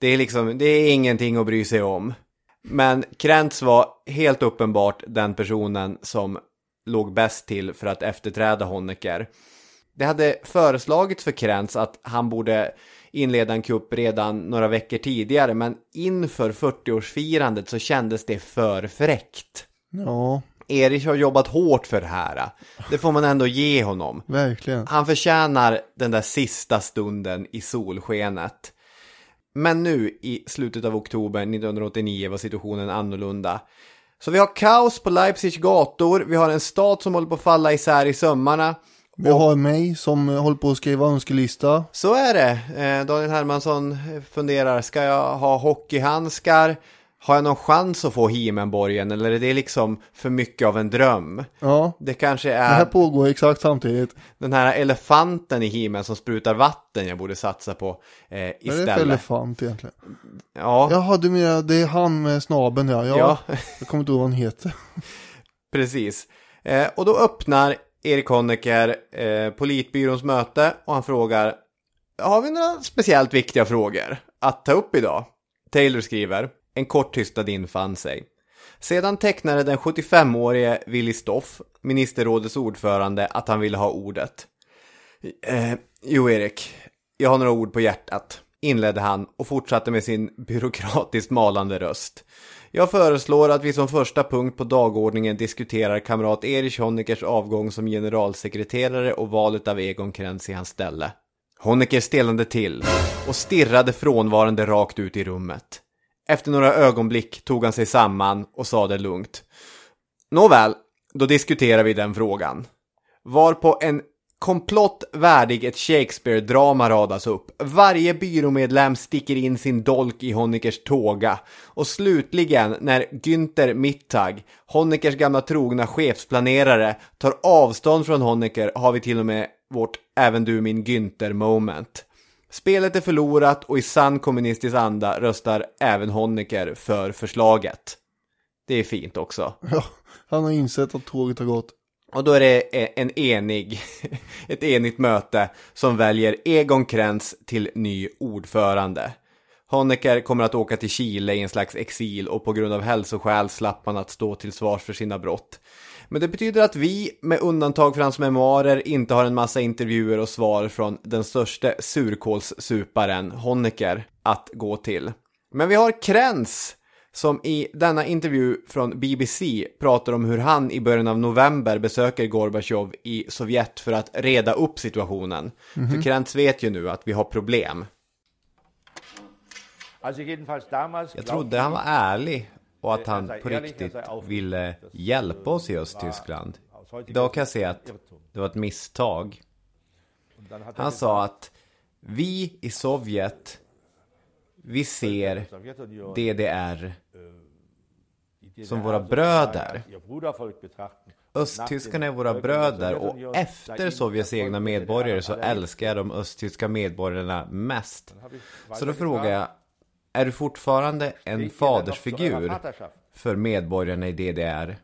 Det är liksom, det är ingenting att bry sig om. Men Krentz var helt uppenbart den personen som låg bäst till för att efterträda Honecker. Det hade föreslagits för Krentz att han borde inleda en kupp redan några veckor tidigare, men inför 40-årsfirandet så kändes det för fräckt. Ja, Erich har jobbat hårt för det här. Det får man ändå ge honom. verkligen. Han förtjänar den där sista stunden i solskenet. Men nu i slutet av oktober 1989 var situationen annorlunda. Så vi har kaos på Leipzigs gator, vi har en stad som håller på att falla isär i sömmarna. Vi har mig som håller på att skriva önskelista. Så är det. Eh, Daniel Hermansson funderar, ska jag ha hockeyhandskar? Har jag någon chans att få Himenborgen eller är det liksom för mycket av en dröm? Ja, Det kanske det här är pågår exakt samtidigt. den här elefanten i Himen som sprutar vatten jag borde satsa på eh, Vad är det för istället. elefant egentligen? Ja, Jaha, du menar det är han med snabeln ja. ja. Ja. Jag kommer inte ihåg vad han heter. precis. Eh, och då öppnar Erik Honecker eh, politbyråns möte och han frågar Har vi några speciellt viktiga frågor att ta upp idag? Taylor skriver En kort tystnad infann sig. Sedan tecknade den 75-årige Willy Stoff, ministerrådets ordförande, att han ville ha ordet. Eh, jo, Erik. Jag har några ord på hjärtat, inledde han och fortsatte med sin byråkratiskt malande röst. Jag föreslår att vi som första punkt på dagordningen diskuterar kamrat Erich Honeckers avgång som generalsekreterare och valet av Egon Krenz i hans ställe. Honecker stelnade till och stirrade frånvarande rakt ut i rummet. Efter några ögonblick tog han sig samman och sade lugnt. Nåväl, då diskuterar vi den frågan. Varpå en komplott värdig ett Shakespeare-drama radas upp. Varje byråmedlem sticker in sin dolk i Honeckers tåga. Och slutligen, när Günther Mittag, Honeckers gamla trogna chefsplanerare, tar avstånd från Honecker har vi till och med vårt även du min Günther moment. Spelet är förlorat och i sann kommunistisk anda röstar även Honecker för förslaget. Det är fint också. Ja, han har insett att tåget har gått. Och då är det eh, en enig, ett enigt möte som väljer Egon Krenz till ny ordförande. Honecker kommer att åka till Chile i en slags exil och på grund av hälsoskäl slapp han att stå till svars för sina brott. Men det betyder att vi, med undantag för hans memoarer, inte har en massa intervjuer och svar från den största surkålssuparen, Honecker, att gå till. Men vi har Krenz, som i denna intervju från BBC pratar om hur han i början av november besöker Gorbatjov i Sovjet för att reda upp situationen. För Krantz vet ju nu att vi har problem. Damals Jag trodde han var ärlig och att han på riktigt ville hjälpa oss i Östtyskland. Idag kan jag se att det var ett misstag. Han sa att vi i Sovjet, vi ser DDR som våra bröder. Östtyskarna är våra bröder och efter Sovjets egna medborgare så älskar jag de östtyska medborgarna mest. Så då frågar jag, är du fortfarande en fadersfigur för medborgarna i DDR?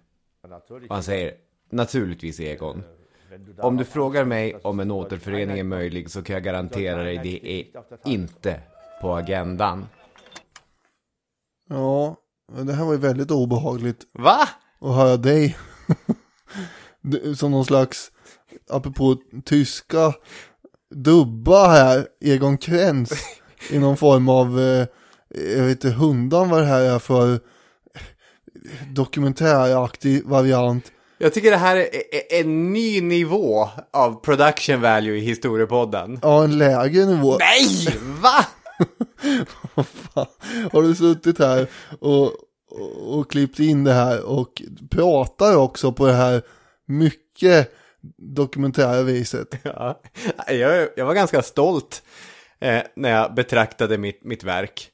Och han säger, naturligtvis Egon. Om du frågar mig om en återförening är möjlig så kan jag garantera dig det är inte på agendan. Ja, det här var ju väldigt obehagligt Va? att höra dig. Som någon slags, apropå tyska, dubba här, Egon Krenz. I någon form av, eh, jag vet inte hundan vad det här är för dokumentäraktig variant. Jag tycker det här är är en ny nivå av production value i historiepodden. Ja, en lägre nivå. Nej! Va? Har du suttit här och, och, och klippt in det här och pratar också på det här mycket dokumentära viset. Ja, jag, jag var ganska stolt eh, när jag betraktade mitt, mitt verk.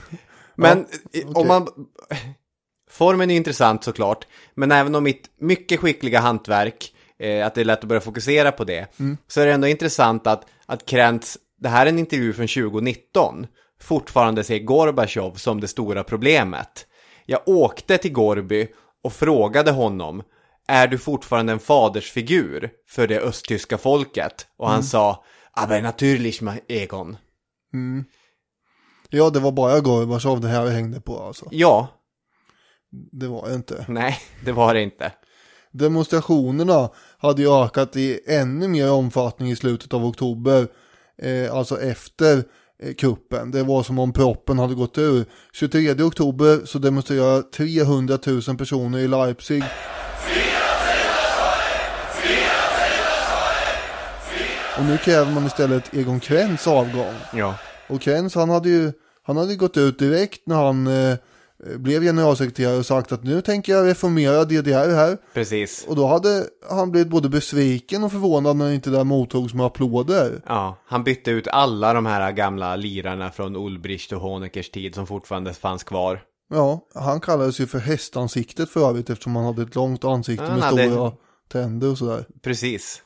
Men Ja, okej. om man... Formen är intressant såklart, men även om mitt mycket skickliga hantverk, eh, att det är lätt att börja fokusera på det, så är det ändå intressant att, att Krentz, det här är en intervju från 2019, fortfarande ser Gorbatjov som det stora problemet. Jag åkte till Gorby och frågade honom, är du fortfarande en fadersfigur för det östtyska folket? Och han sa, aber natürlich, Egon. Ja, det var bara Gorbatjov det här hängde på alltså. Ja, Det var det inte. nej, det var det inte. Demonstrationerna hade ju ökat i ännu mer omfattning i slutet av oktober. Eh, alltså efter eh, kuppen. Det var som om proppen hade gått ur. 23 oktober så demonstrerade 300 000 personer i Leipzig. Och nu kräver man istället Egon Krenz avgång. Ja. Och Krenz han hade ju han hade gått ut direkt när han eh, blev generalsekreterare och sagt att nu tänker jag reformera DDR här. Precis. Och då hade han blivit både besviken och förvånad när inte det där mottogs med applåder. Ja, han bytte ut alla de här gamla lirarna från Ulbricht och Honeckers tid som fortfarande fanns kvar. Ja, han kallades ju för hästansiktet för övrigt eftersom han hade ett långt ansikte Ja, med hade- stora tänder och sådär. Precis.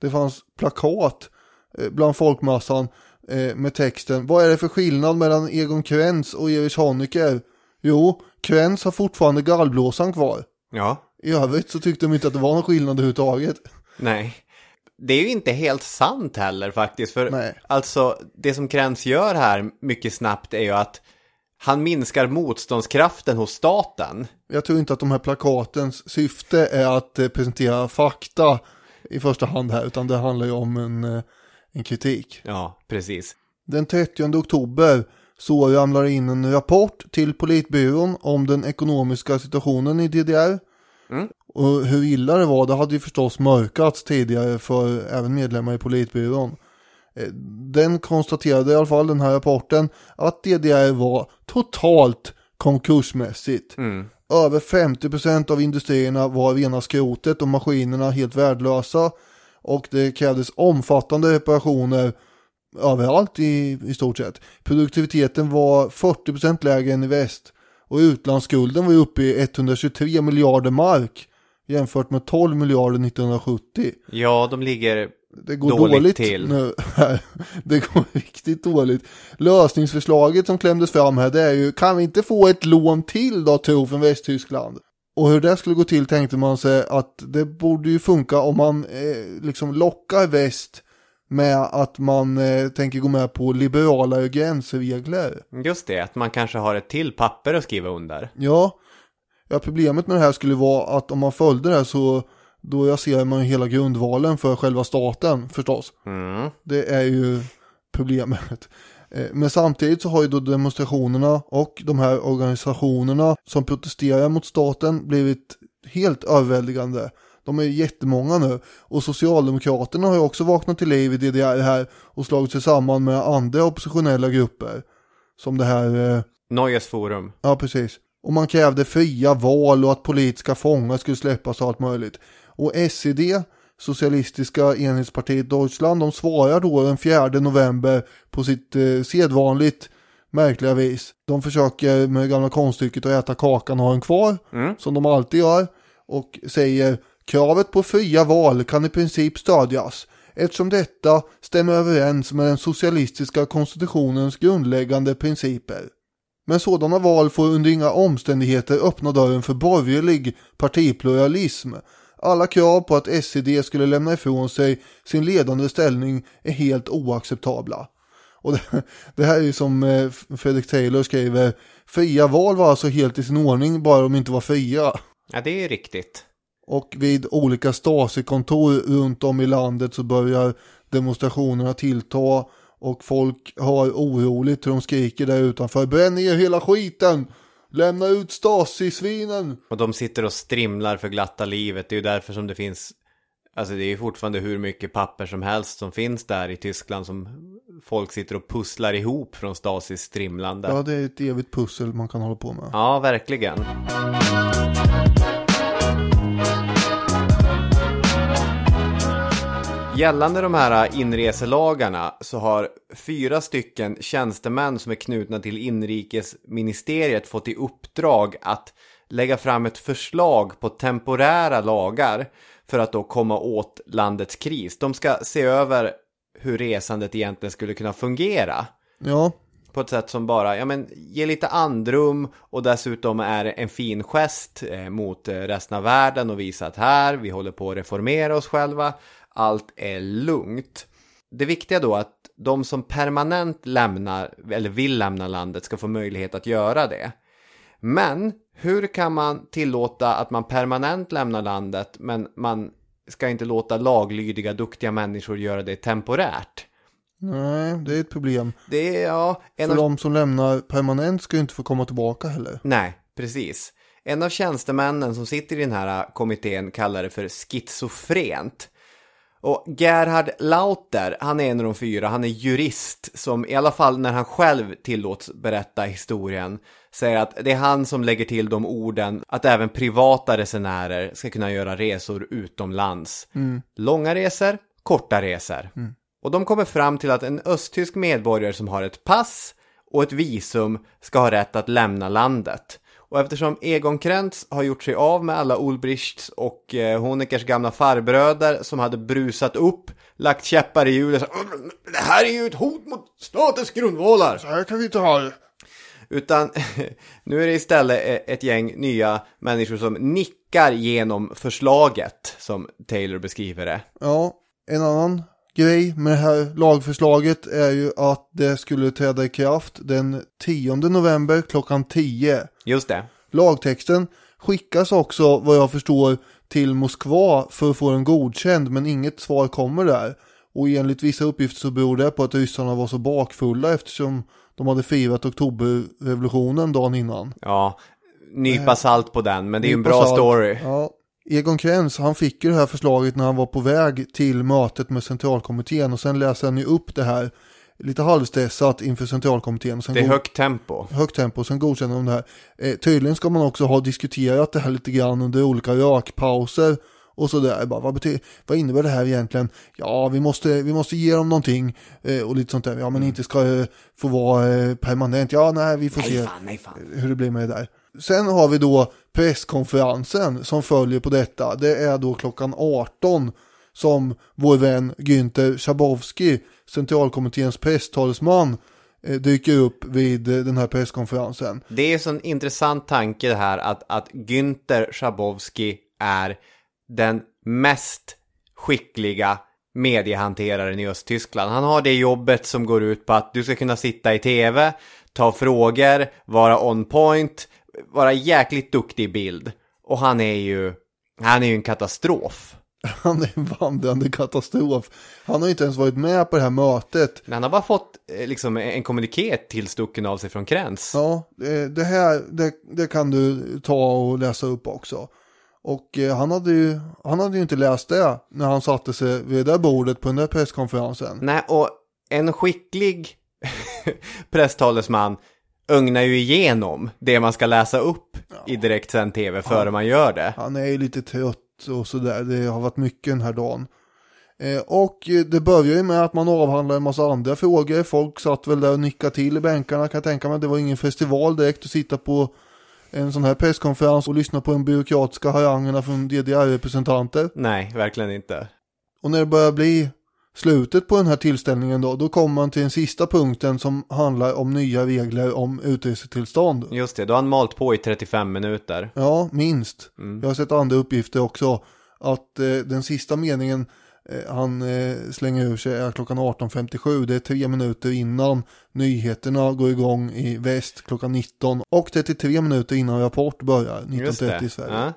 Det fanns plakat eh, bland folkmassan eh, med texten Vad är det för skillnad mellan Egon Krenz och Erich Honecker? Jo, Krenz har fortfarande gallblåsan kvar. Ja, I övrigt så tyckte de inte att det var någon skillnad överhuvudtaget. nej. Det är ju inte helt sant heller faktiskt. För Nej. alltså, det som Krantz gör här mycket snabbt är ju att han minskar motståndskraften hos staten. Jag tror inte att de här plakatens syfte är att eh, presentera fakta i första hand här, utan det handlar ju om en, eh, en kritik. Ja, precis. Den 30 oktober så ramlar det in en rapport till politbyrån om den ekonomiska situationen i DDR. Mm. Och hur illa det var, det hade ju förstås mörkats tidigare för även medlemmar i politbyrån. Eh, Den konstaterade i alla fall, den här rapporten, att DDR var totalt konkursmässigt. Över 50% av industrierna var rena skrotet och maskinerna helt värdelösa. Och det krävdes omfattande reparationer överallt i, i stort sett. Produktiviteten var 40% lägre än i väst. Och utlandsskulden var uppe i 123 miljarder mark jämfört med 12 miljarder 1970. Ja, de ligger Det går Dåligt dåligt, till. nu. Det går riktigt dåligt. Lösningsförslaget som klämdes fram här det är ju kan vi inte få ett lån till då tro från Västtyskland? Och hur det skulle gå till tänkte man sig att det borde ju funka om man eh, liksom lockar väst med att man eh, tänker gå med på liberalare gränsregler. Just det, att man kanske har ett till papper att skriva under. Ja, ja, problemet med det här skulle vara att om man följde det här så då raserar man ju hela grundvalen för själva staten förstås. Mm. Det är ju problemet. Eh, Men samtidigt så har ju då demonstrationerna och de här organisationerna som protesterar mot staten blivit helt överväldigande. De är jättemånga nu. Och Socialdemokraterna har ju också vaknat till liv i DDR här och slagit sig samman med andra oppositionella grupper. Som det här eh, Neues Forum. Ja, precis. Och man krävde fria val och att politiska fångar skulle släppas och allt möjligt. Och SED, Socialistiska enhetspartiet Deutschland, de svarar då den 4 november på sitt eh, sedvanligt märkliga vis. De försöker med gamla konststycket att äta kakan och ha den kvar, som de alltid gör. Och säger Kravet på fria val kan i princip stödjas eftersom detta stämmer överens med den socialistiska konstitutionens grundläggande principer. Men sådana val får under inga omständigheter öppna dörren för borgerlig partipluralism. Alla krav på att SED skulle lämna ifrån sig sin ledande ställning är helt oacceptabla. Och det, det här är ju som eh, Fredrik Taylor skriver, fria val var alltså helt i sin ordning bara de inte var fria. Ja, det är ju riktigt. Och vid olika Stasi-kontor runt om i landet så börjar demonstrationerna tillta och folk har oroligt hur de skriker där utanför. Bränn ner hela skiten! Lämna ut Stasi-svinen! Och de sitter och strimlar för glatta livet. Det är ju därför som det finns Alltså det är fortfarande hur mycket papper som helst som finns där i Tyskland som folk sitter och pusslar ihop från Stasis strimlande. Ja, det är ett evigt pussel man kan hålla på med. Ja, verkligen. Gällande de här inreselagarna så har fyra stycken tjänstemän som är knutna till inrikesministeriet fått i uppdrag att lägga fram ett förslag på temporära lagar för att då komma åt landets kris. De ska se över hur resandet egentligen skulle kunna fungera. Ja, på ett sätt som bara ja, men, ger lite andrum och dessutom är en fin gest eh, mot eh, resten av världen och visa att här, vi håller på att reformera oss själva, allt är lugnt. Det viktiga då är att de som permanent lämnar eller vill lämna landet ska få möjlighet att göra det. Men hur kan man tillåta att man permanent lämnar landet men man ska inte låta laglydiga duktiga människor göra det temporärt? nej, det är ett problem. Det är ja, För av de som lämnar permanent ska ju inte få komma tillbaka heller. Nej, precis. En av tjänstemännen som sitter i den här kommittén kallar det för schizofrent. Och Gerhard Lauter, han är en av de fyra, han är jurist som i alla fall när han själv tillåts berätta historien säger att det är han som lägger till de orden att även privata resenärer ska kunna göra resor utomlands. Långa resor, korta resor. Och de kommer fram till att en östtysk medborgare som har ett pass och ett visum ska ha rätt att lämna landet. Och eftersom Egon Krentz har gjort sig av med alla Ulbrichts och eh, Honeckers gamla farbröder som hade brusat upp, lagt käppar i hjulet, så, det här är ju ett hot mot statens grundvalar. Så här kan vi inte ha det. Utan nu är det istället e- ett gäng nya människor som nickar genom förslaget, som Taylor beskriver det. Ja, en annan grej med det här lagförslaget är ju att det skulle träda i kraft den 10 november klockan 10. Just det. Lagtexten skickas också vad jag förstår till Moskva för att få den godkänd men inget svar kommer där. Och enligt vissa uppgifter så beror det på att ryssarna var så bakfulla eftersom de hade firat oktoberrevolutionen dagen innan. Ja, nypa salt på den, men det är ju en bra salt. story. Ja. Egon Krenz, han fick ju det här förslaget när han var på väg till mötet med centralkommittén och sen läser han ju upp det här lite halvstressat inför centralkommittén. Sen Det är högt tempo. högt tempo, sen godkänner de det här. Eh, tydligen ska man också ha diskuterat det här lite grann under olika rökpauser och sådär. Bara, vad, betyder, vad innebär det här egentligen? Ja, vi måste, vi måste ge dem någonting eh, och lite sånt där. Ja, men inte ska det få vara eh, permanent. Ja, nej, vi får se nej fan. hur det blir med det där. Sen har vi då presskonferensen som följer på detta. Det är då klockan 18 som vår vän Günther Schabowski, centralkommitténs presstalesman, eh, dyker upp vid eh, den här presskonferensen. Det är en sån intressant tanke det här att, att Günther Schabowski är den mest skickliga mediehanteraren i Östtyskland. Han har det jobbet som går ut på att du ska kunna sitta i tv, ta frågor, vara on point, vara jäkligt duktig i bild. Och han är ju, han är ju en katastrof. Han är en vandrande katastrof. Han har inte ens varit med på det här mötet. Men han har bara fått eh, liksom en kommuniké tillstucken av sig från Krens. Ja, det, det här det, det kan du ta och läsa upp också. Och eh, han, hade ju, han hade ju inte läst det när han satte sig vid det där bordet på den där presskonferensen. Nej, och en skicklig presstalesman ögnar ju igenom det man ska läsa upp i direktsänd tv före man gör det. Han är ju lite trött och sådär. Det har varit mycket den här dagen. Eh, och det börjar ju med att man avhandlar en massa andra frågor. Folk satt väl där och nickade till i bänkarna kan jag tänka mig. Det var ingen festival direkt att sitta på en sån här presskonferens och lyssna på de byråkratiska harangerna från DDR-representanter. Nej, verkligen inte. Och när det börjar bli slutet på den här tillställningen då, då kommer man till den sista punkten som handlar om nya regler om utresetillstånd. Just det, då har han malt på i 35 minuter. Ja, minst. Jag har sett andra uppgifter också. Att eh, den sista meningen eh, han eh, slänger ur sig är klockan 18.57. Det är tre minuter innan nyheterna går igång i väst klockan 19. Och 33 minuter innan Rapport börjar Just 19.30 det. i Sverige. Ja.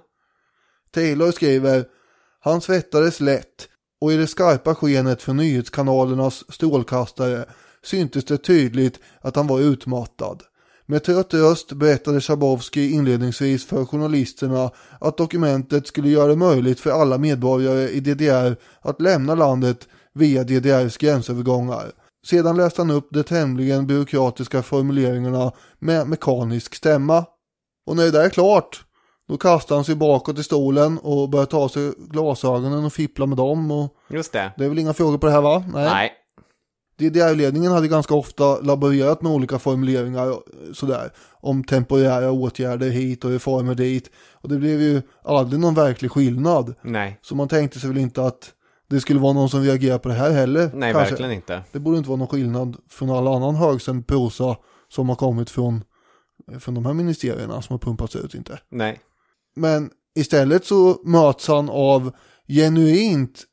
Taylor skriver Han svettades lätt och i det skarpa skenet från nyhetskanalernas strålkastare syntes det tydligt att han var utmattad. Med trött röst berättade Schabowski inledningsvis för journalisterna att dokumentet skulle göra det möjligt för alla medborgare i DDR att lämna landet via DDRs gränsövergångar. Sedan läste han upp de tämligen byråkratiska formuleringarna med mekanisk stämma. Och när det där är klart, då kastar han sig bakåt i stolen och börjar ta sig glasögonen och fippla med dem. Och Just det. det är väl inga frågor på det här va? Nej. DDR-ledningen hade ganska ofta laborerat med olika formuleringar sådär. Om temporära åtgärder hit och reformer dit. Och det blev ju aldrig någon verklig skillnad. Nej. Så man tänkte sig väl inte att det skulle vara någon som reagerar på det här heller. Nej, kanske. verkligen inte. Det borde inte vara någon skillnad från all annan högsänd prosa som har kommit från, från de här ministerierna som har pumpats ut inte. Nej. Men istället så möts han av genuint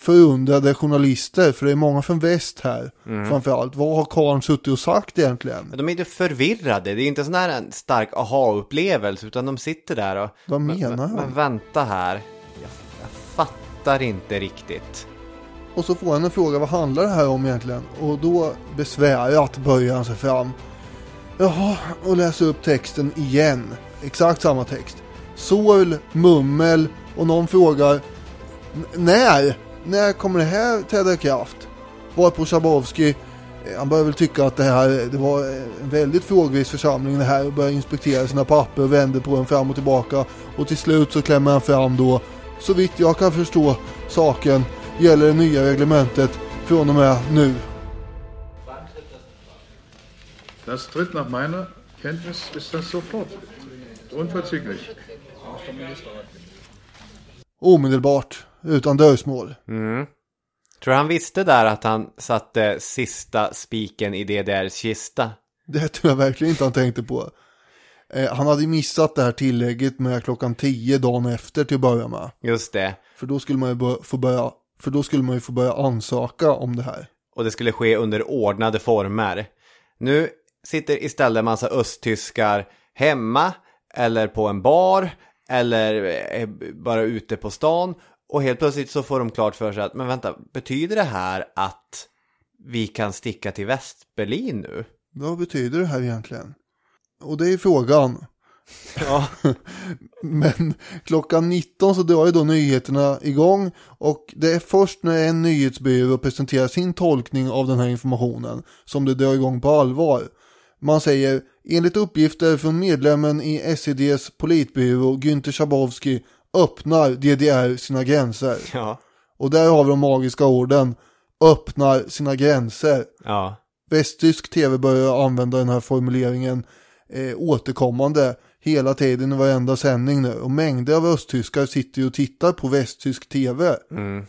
förundrade journalister, för det är många från väst här framförallt. Vad har Karn suttit och sagt egentligen? Men de är inte förvirrade. Det är inte sån här en stark aha-upplevelse, utan de sitter där och... Vad menar men, han? men vänta här. Jag, jag fattar inte riktigt. Och så får han en fråga, vad handlar det här om egentligen? Och då besvärat böjer han sig fram. Jaha, och läser upp texten igen. Exakt samma text. Sorl, mummel och någon frågar När? När kommer det här träda i kraft? Varpå Schabowski, eh, han börjar väl tycka att det här det var eh, en väldigt frågvis församling det här och börjar inspektera sina papper och vänder på dem fram och tillbaka. Och till slut så klämmer han fram då, så vitt jag kan förstå saken gäller det nya reglementet från och med nu. Das tritt nach meiner Kenntnis ist das sofort. Unverzüglich. Omedelbart, utan dröjsmål. Tror du han visste där att han satte sista spiken i DDRs kista? Det tror jag verkligen inte han tänkte på. Eh, han hade missat det här tillägget med klockan 10 dagen efter till att börja med. Just det. För då skulle man ju bör- få börja, för då skulle man ju få börja ansöka om det här. Och det skulle ske under ordnade former. Nu sitter istället en massa östtyskar hemma eller på en bar eller är bara ute på stan och helt plötsligt så får de klart för sig att men vänta, betyder det här att vi kan sticka till Västberlin nu? Vad betyder det här egentligen? Och det är frågan. Ja, Men klockan 19 så drar ju då nyheterna igång och det är först när en nyhetsbyrå presenterar sin tolkning av den här informationen som det drar igång på allvar. Man säger enligt uppgifter från medlemmen i SEDs politbyrå Günther Schabowski öppnar DDR sina gränser. ja, Och där har vi de magiska orden öppnar sina gränser. ja. Västtysk tv börjar använda den här formuleringen eh, återkommande hela tiden i varenda sändning nu. Och mängder av östtyskar sitter ju och tittar på västtysk tv. Mm.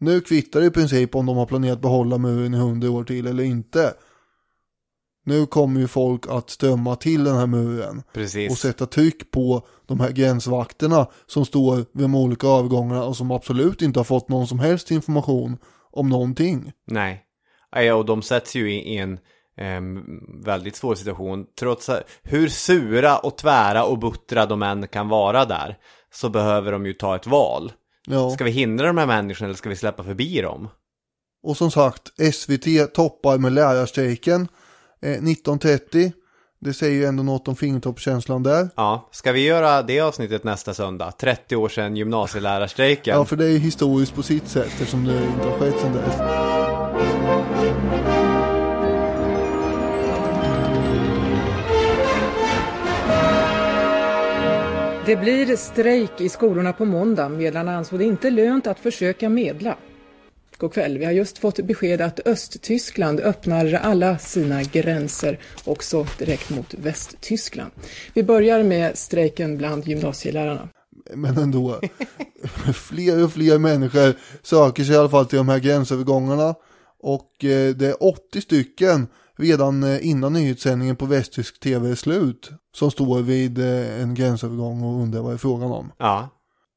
Nu kvittar det i princip om de har planerat behålla muren i hundra år till eller inte. Nu kommer ju folk att strömma till den här muren och Precis. sätta tryck på de här gränsvakterna som står vid de olika övergångarna och som absolut inte har fått någon som helst information om någonting. Nej. Och de sätts ju i, en em, väldigt svår situation. Trots hur sura och tvära och buttra de än kan vara där så behöver de ju ta ett val. Ja. Ska vi hindra de här människorna eller ska vi släppa förbi dem? Och som sagt, SVT toppar med lärarstrejken eh, 1930. Det säger ju ändå något om fingertoppskänslan där. Ja, ska vi göra det avsnittet nästa söndag? 30 år sedan gymnasielärarstrejken. Ja, för det är ju historiskt på sitt sätt eftersom det inte har skett sedan dess. Det blir strejk i skolorna på måndag. Medlarna ansåg det inte lönt att försöka medla. God kväll. Vi har just fått besked att Östtyskland öppnar alla sina gränser också direkt mot Västtyskland. Vi börjar med strejken bland gymnasielärarna. Men ändå, fler och fler människor söker sig i alla fall till de här gränsövergångarna. Och eh, det är 80 stycken redan eh, innan nyhetssändningen på västtysk tv är slut. Som står vid eh, en gränsövergång och undrar vad det är frågan om. Ja.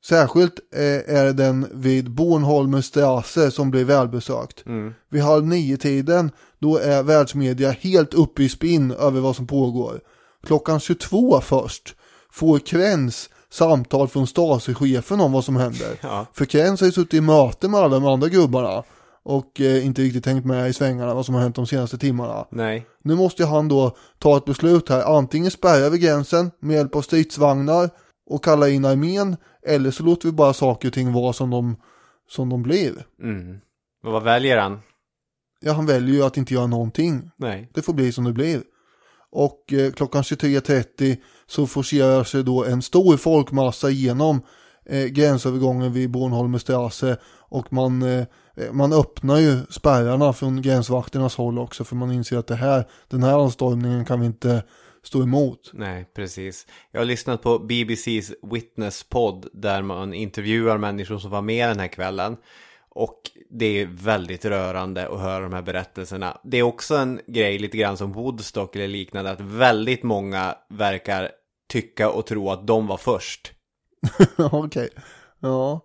Särskilt eh, är den vid Bornholmer Strasse som blir välbesökt. Mm. Vid halv nio-tiden då är världsmedia helt uppe i spinn över vad som pågår. Klockan 22 först får Krenz samtal från Stasi-chefen om vad som händer. Ja. För Krenz har ju suttit i möte med alla de andra gubbarna och eh, inte riktigt tänkt med i svängarna vad som har hänt de senaste timmarna. Nej. Nu måste han då ta ett beslut här. Antingen spärra vid gränsen med hjälp av stridsvagnar och kalla in armén. Eller så låter vi bara saker och ting vara som de, som de blir. Mm. Och vad väljer han? Ja, han väljer ju att inte göra någonting. Nej. Det får bli som det blir. Och eh, klockan 23.30 så forcerar sig då en stor folkmassa igenom eh, gränsövergången vid Bornholmer Strasse. Och man, eh, man öppnar ju spärrarna från gränsvakternas håll också. För man inser att det här, den här anstormningen kan vi inte stå emot. Nej, precis. Jag har lyssnat på BBCs Witness-podd där man intervjuar människor som var med den här kvällen. Och det är väldigt rörande att höra de här berättelserna. Det är också en grej lite grann som Woodstock eller liknande att väldigt många verkar tycka och tro att de var först. Okej, ja.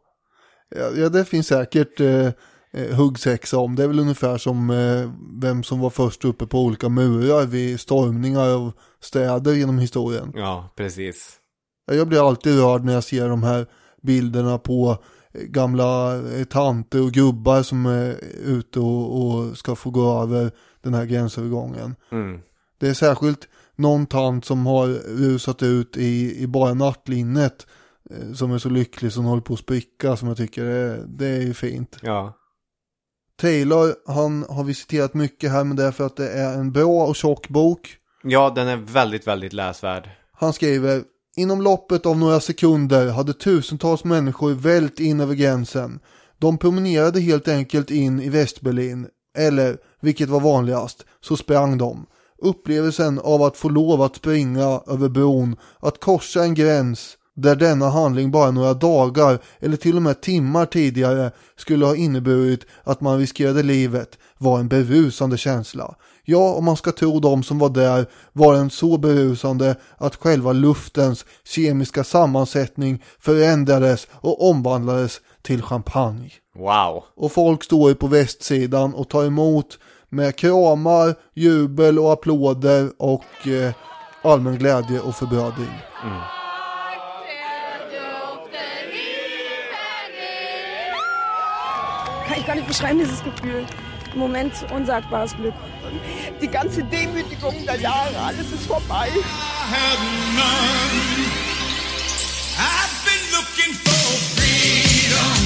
ja. Ja, det finns säkert eh, eh, huggsexa om. Det är väl ungefär som eh, vem som var först uppe på olika murar vid stormningar av städer genom historien. Ja, precis. Jag blir alltid rörd när jag ser de här bilderna på eh, gamla eh, tanter och gubbar som är ute och, och ska få gå över den här gränsövergången. Mm. Det är särskilt någon tant som har rusat ut i, i bara nattlinnet eh, som är så lycklig som håller på att spricka som jag tycker är, det är fint. Ja. Taylor, han har visiterat mycket här men det är för att det är en bra och tjock bok. Ja, den är väldigt, väldigt läsvärd. Han skriver Inom loppet av några sekunder hade tusentals människor vält in över gränsen. De promenerade helt enkelt in i Västberlin. Eller, vilket var vanligast, så sprang de. Upplevelsen av att få lov att springa över bron, att korsa en gräns där denna handling bara några dagar eller till och med timmar tidigare skulle ha inneburit att man riskerade livet var en berusande känsla. Ja, om man ska tro de som var där var den så berusande att själva luftens kemiska sammansättning förändrades och omvandlades till champagne. Wow. Och folk står ju på västsidan och tar emot med kramar, jubel och applåder och eh, allmän glädje och förbrödring. Kann ich gar nicht beschreiben, dieses Gefühl. Im Moment unsagbares Glück. Die ganze Demütigung der Jahre, alles ist vorbei. I've been looking for freedom.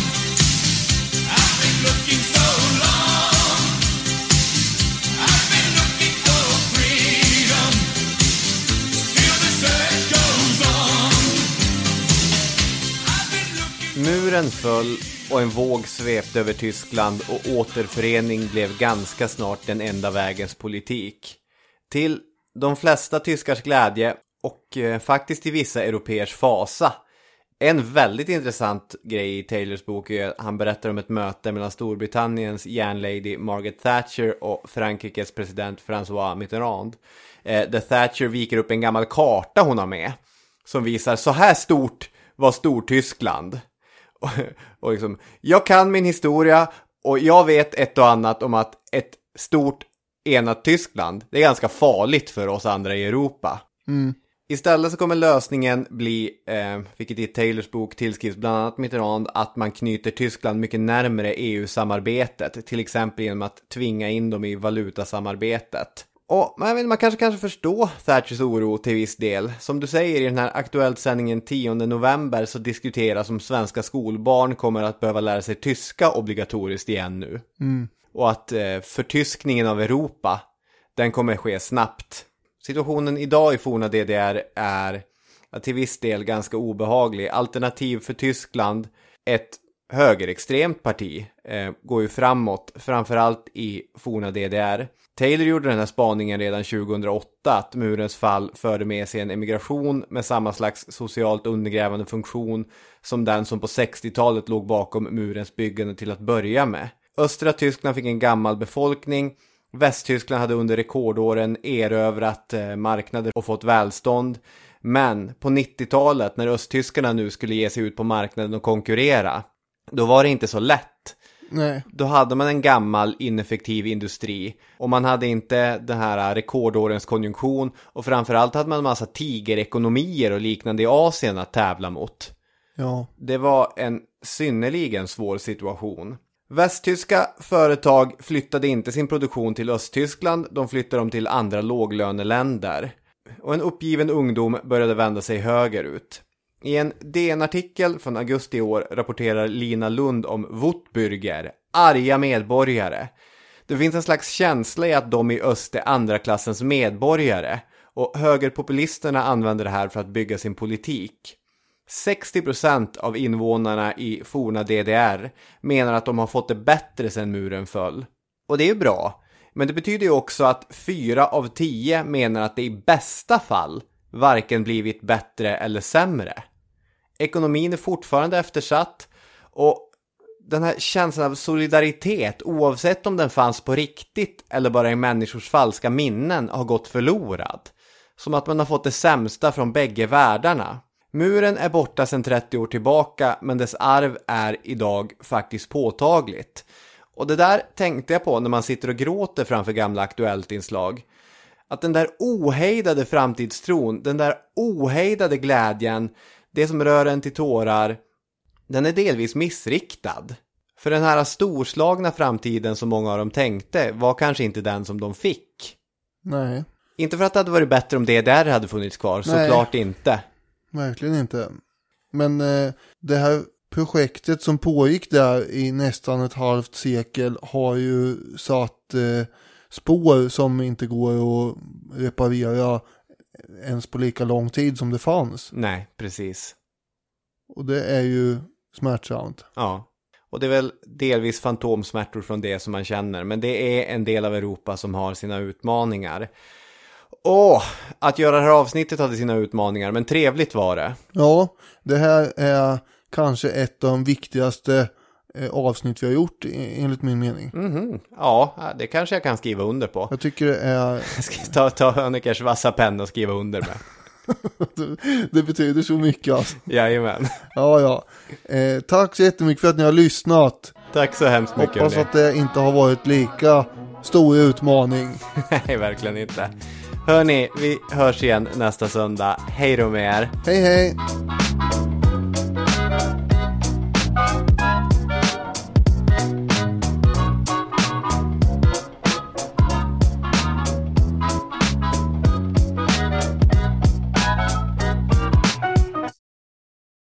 I've been looking so Muren föll och en våg svepte över Tyskland och återförening blev ganska snart den enda vägens politik. Till de flesta tyskars glädje och eh, faktiskt till vissa europeers fasa. En väldigt intressant grej i Taylors bok är att han berättar om ett möte mellan Storbritanniens järnlady Margaret Thatcher och Frankrikes president François Mitterrand. Eh, där Thatcher viker upp en gammal karta hon har med. Som visar så här stort var Stortyskland. Och, och liksom, jag kan min historia och jag vet ett och annat om att ett stort enat Tyskland, det är ganska farligt för oss andra i Europa. Istället så kommer lösningen bli, eh, vilket i Taylors bok tillskrivs bland annat Mitterrand, att man knyter Tyskland mycket närmare EU-samarbetet. Till exempel genom att tvinga in dem i valutasamarbetet. Och men man kanske kanske förstå Thatchers oro till viss del. Som du säger i den här aktuellt sändningen 10 november så diskuteras om svenska skolbarn kommer att behöva lära sig tyska obligatoriskt igen nu. Och att eh, förtyskningen av Europa, den kommer ske snabbt. Situationen idag i forna DDR är till viss del ganska obehaglig. Alternativ för Tyskland, ett högerextremt parti, eh, går ju framåt, framförallt i forna DDR. Taylor gjorde den här spaningen redan 2008 att murens fall förde med sig en emigration med samma slags socialt undergrävande funktion som den som på 60-talet låg bakom murens byggande till att börja med. Östra Tyskland fick en gammal befolkning, Västtyskland hade under rekordåren erövrat eh, marknader och fått välstånd. Men på 90-talet när östtyskarna nu skulle ge sig ut på marknaden och konkurrera, då var det inte så lätt. Nej. Då hade man en gammal ineffektiv industri och man hade inte den här rekordårens konjunktion och framförallt hade man en massa tigerekonomier och liknande i Asien att tävla mot. Ja. Det var en synnerligen svår situation. Västtyska företag flyttade inte sin produktion till Östtyskland, de flyttade dem till andra låglöneländer. Och en uppgiven ungdom började vända sig högerut. I en DN-artikel från augusti i år rapporterar Lina Lund om Wutbürger, arga medborgare. Det finns en slags känsla i att de i öst är andra klassens medborgare och högerpopulisterna använder det här för att bygga sin politik. 60% av invånarna i forna DDR menar att de har fått det bättre sedan muren föll. Och det är ju bra, men det betyder ju också att 4 av 10 menar att det i bästa fall varken blivit bättre eller sämre. Ekonomin är fortfarande eftersatt och den här känslan av solidaritet, oavsett om den fanns på riktigt eller bara i människors falska minnen, har gått förlorad. Som att man har fått det sämsta från bägge världarna. Muren är borta sedan 30 år tillbaka, men dess arv är idag faktiskt påtagligt. Och det där tänkte jag på när man sitter och gråter framför gamla Aktuellt-inslag. Att den där ohejdade framtidstron, den där ohejdade glädjen, det som rör en till tårar, den är delvis missriktad. För den här storslagna framtiden som många av dem tänkte var kanske inte den som de fick. Nej, Inte för att det hade varit bättre om DDR hade funnits kvar, Nej. såklart inte. verkligen inte. Men eh, det här projektet som pågick där i nästan ett halvt sekel har ju satt eh, spår som inte går att reparera ens på lika lång tid som det fanns. Nej, precis. Och det är ju smärtsamt. Ja. Och det är väl delvis fantomsmärtor från det som man känner. Men det är en del av Europa som har sina utmaningar. Åh, att göra det här avsnittet hade sina utmaningar, men trevligt var det. Ja, det här är kanske ett av de viktigaste avsnitt vi har gjort enligt min mening. Mhm. Ja, det kanske jag kan skriva under på. Jag tycker det är, ta, ta Hönikers vassa penna och skriva under med. det betyder så mycket alltså. Jajamän. Ja, ja. Eh, tack så jättemycket för att ni har lyssnat. Tack så hemskt mycket. Hoppas att det inte har varit lika stor utmaning. Nej, verkligen inte. Hörni, vi hörs igen nästa söndag. Hej då med er. Hej hej!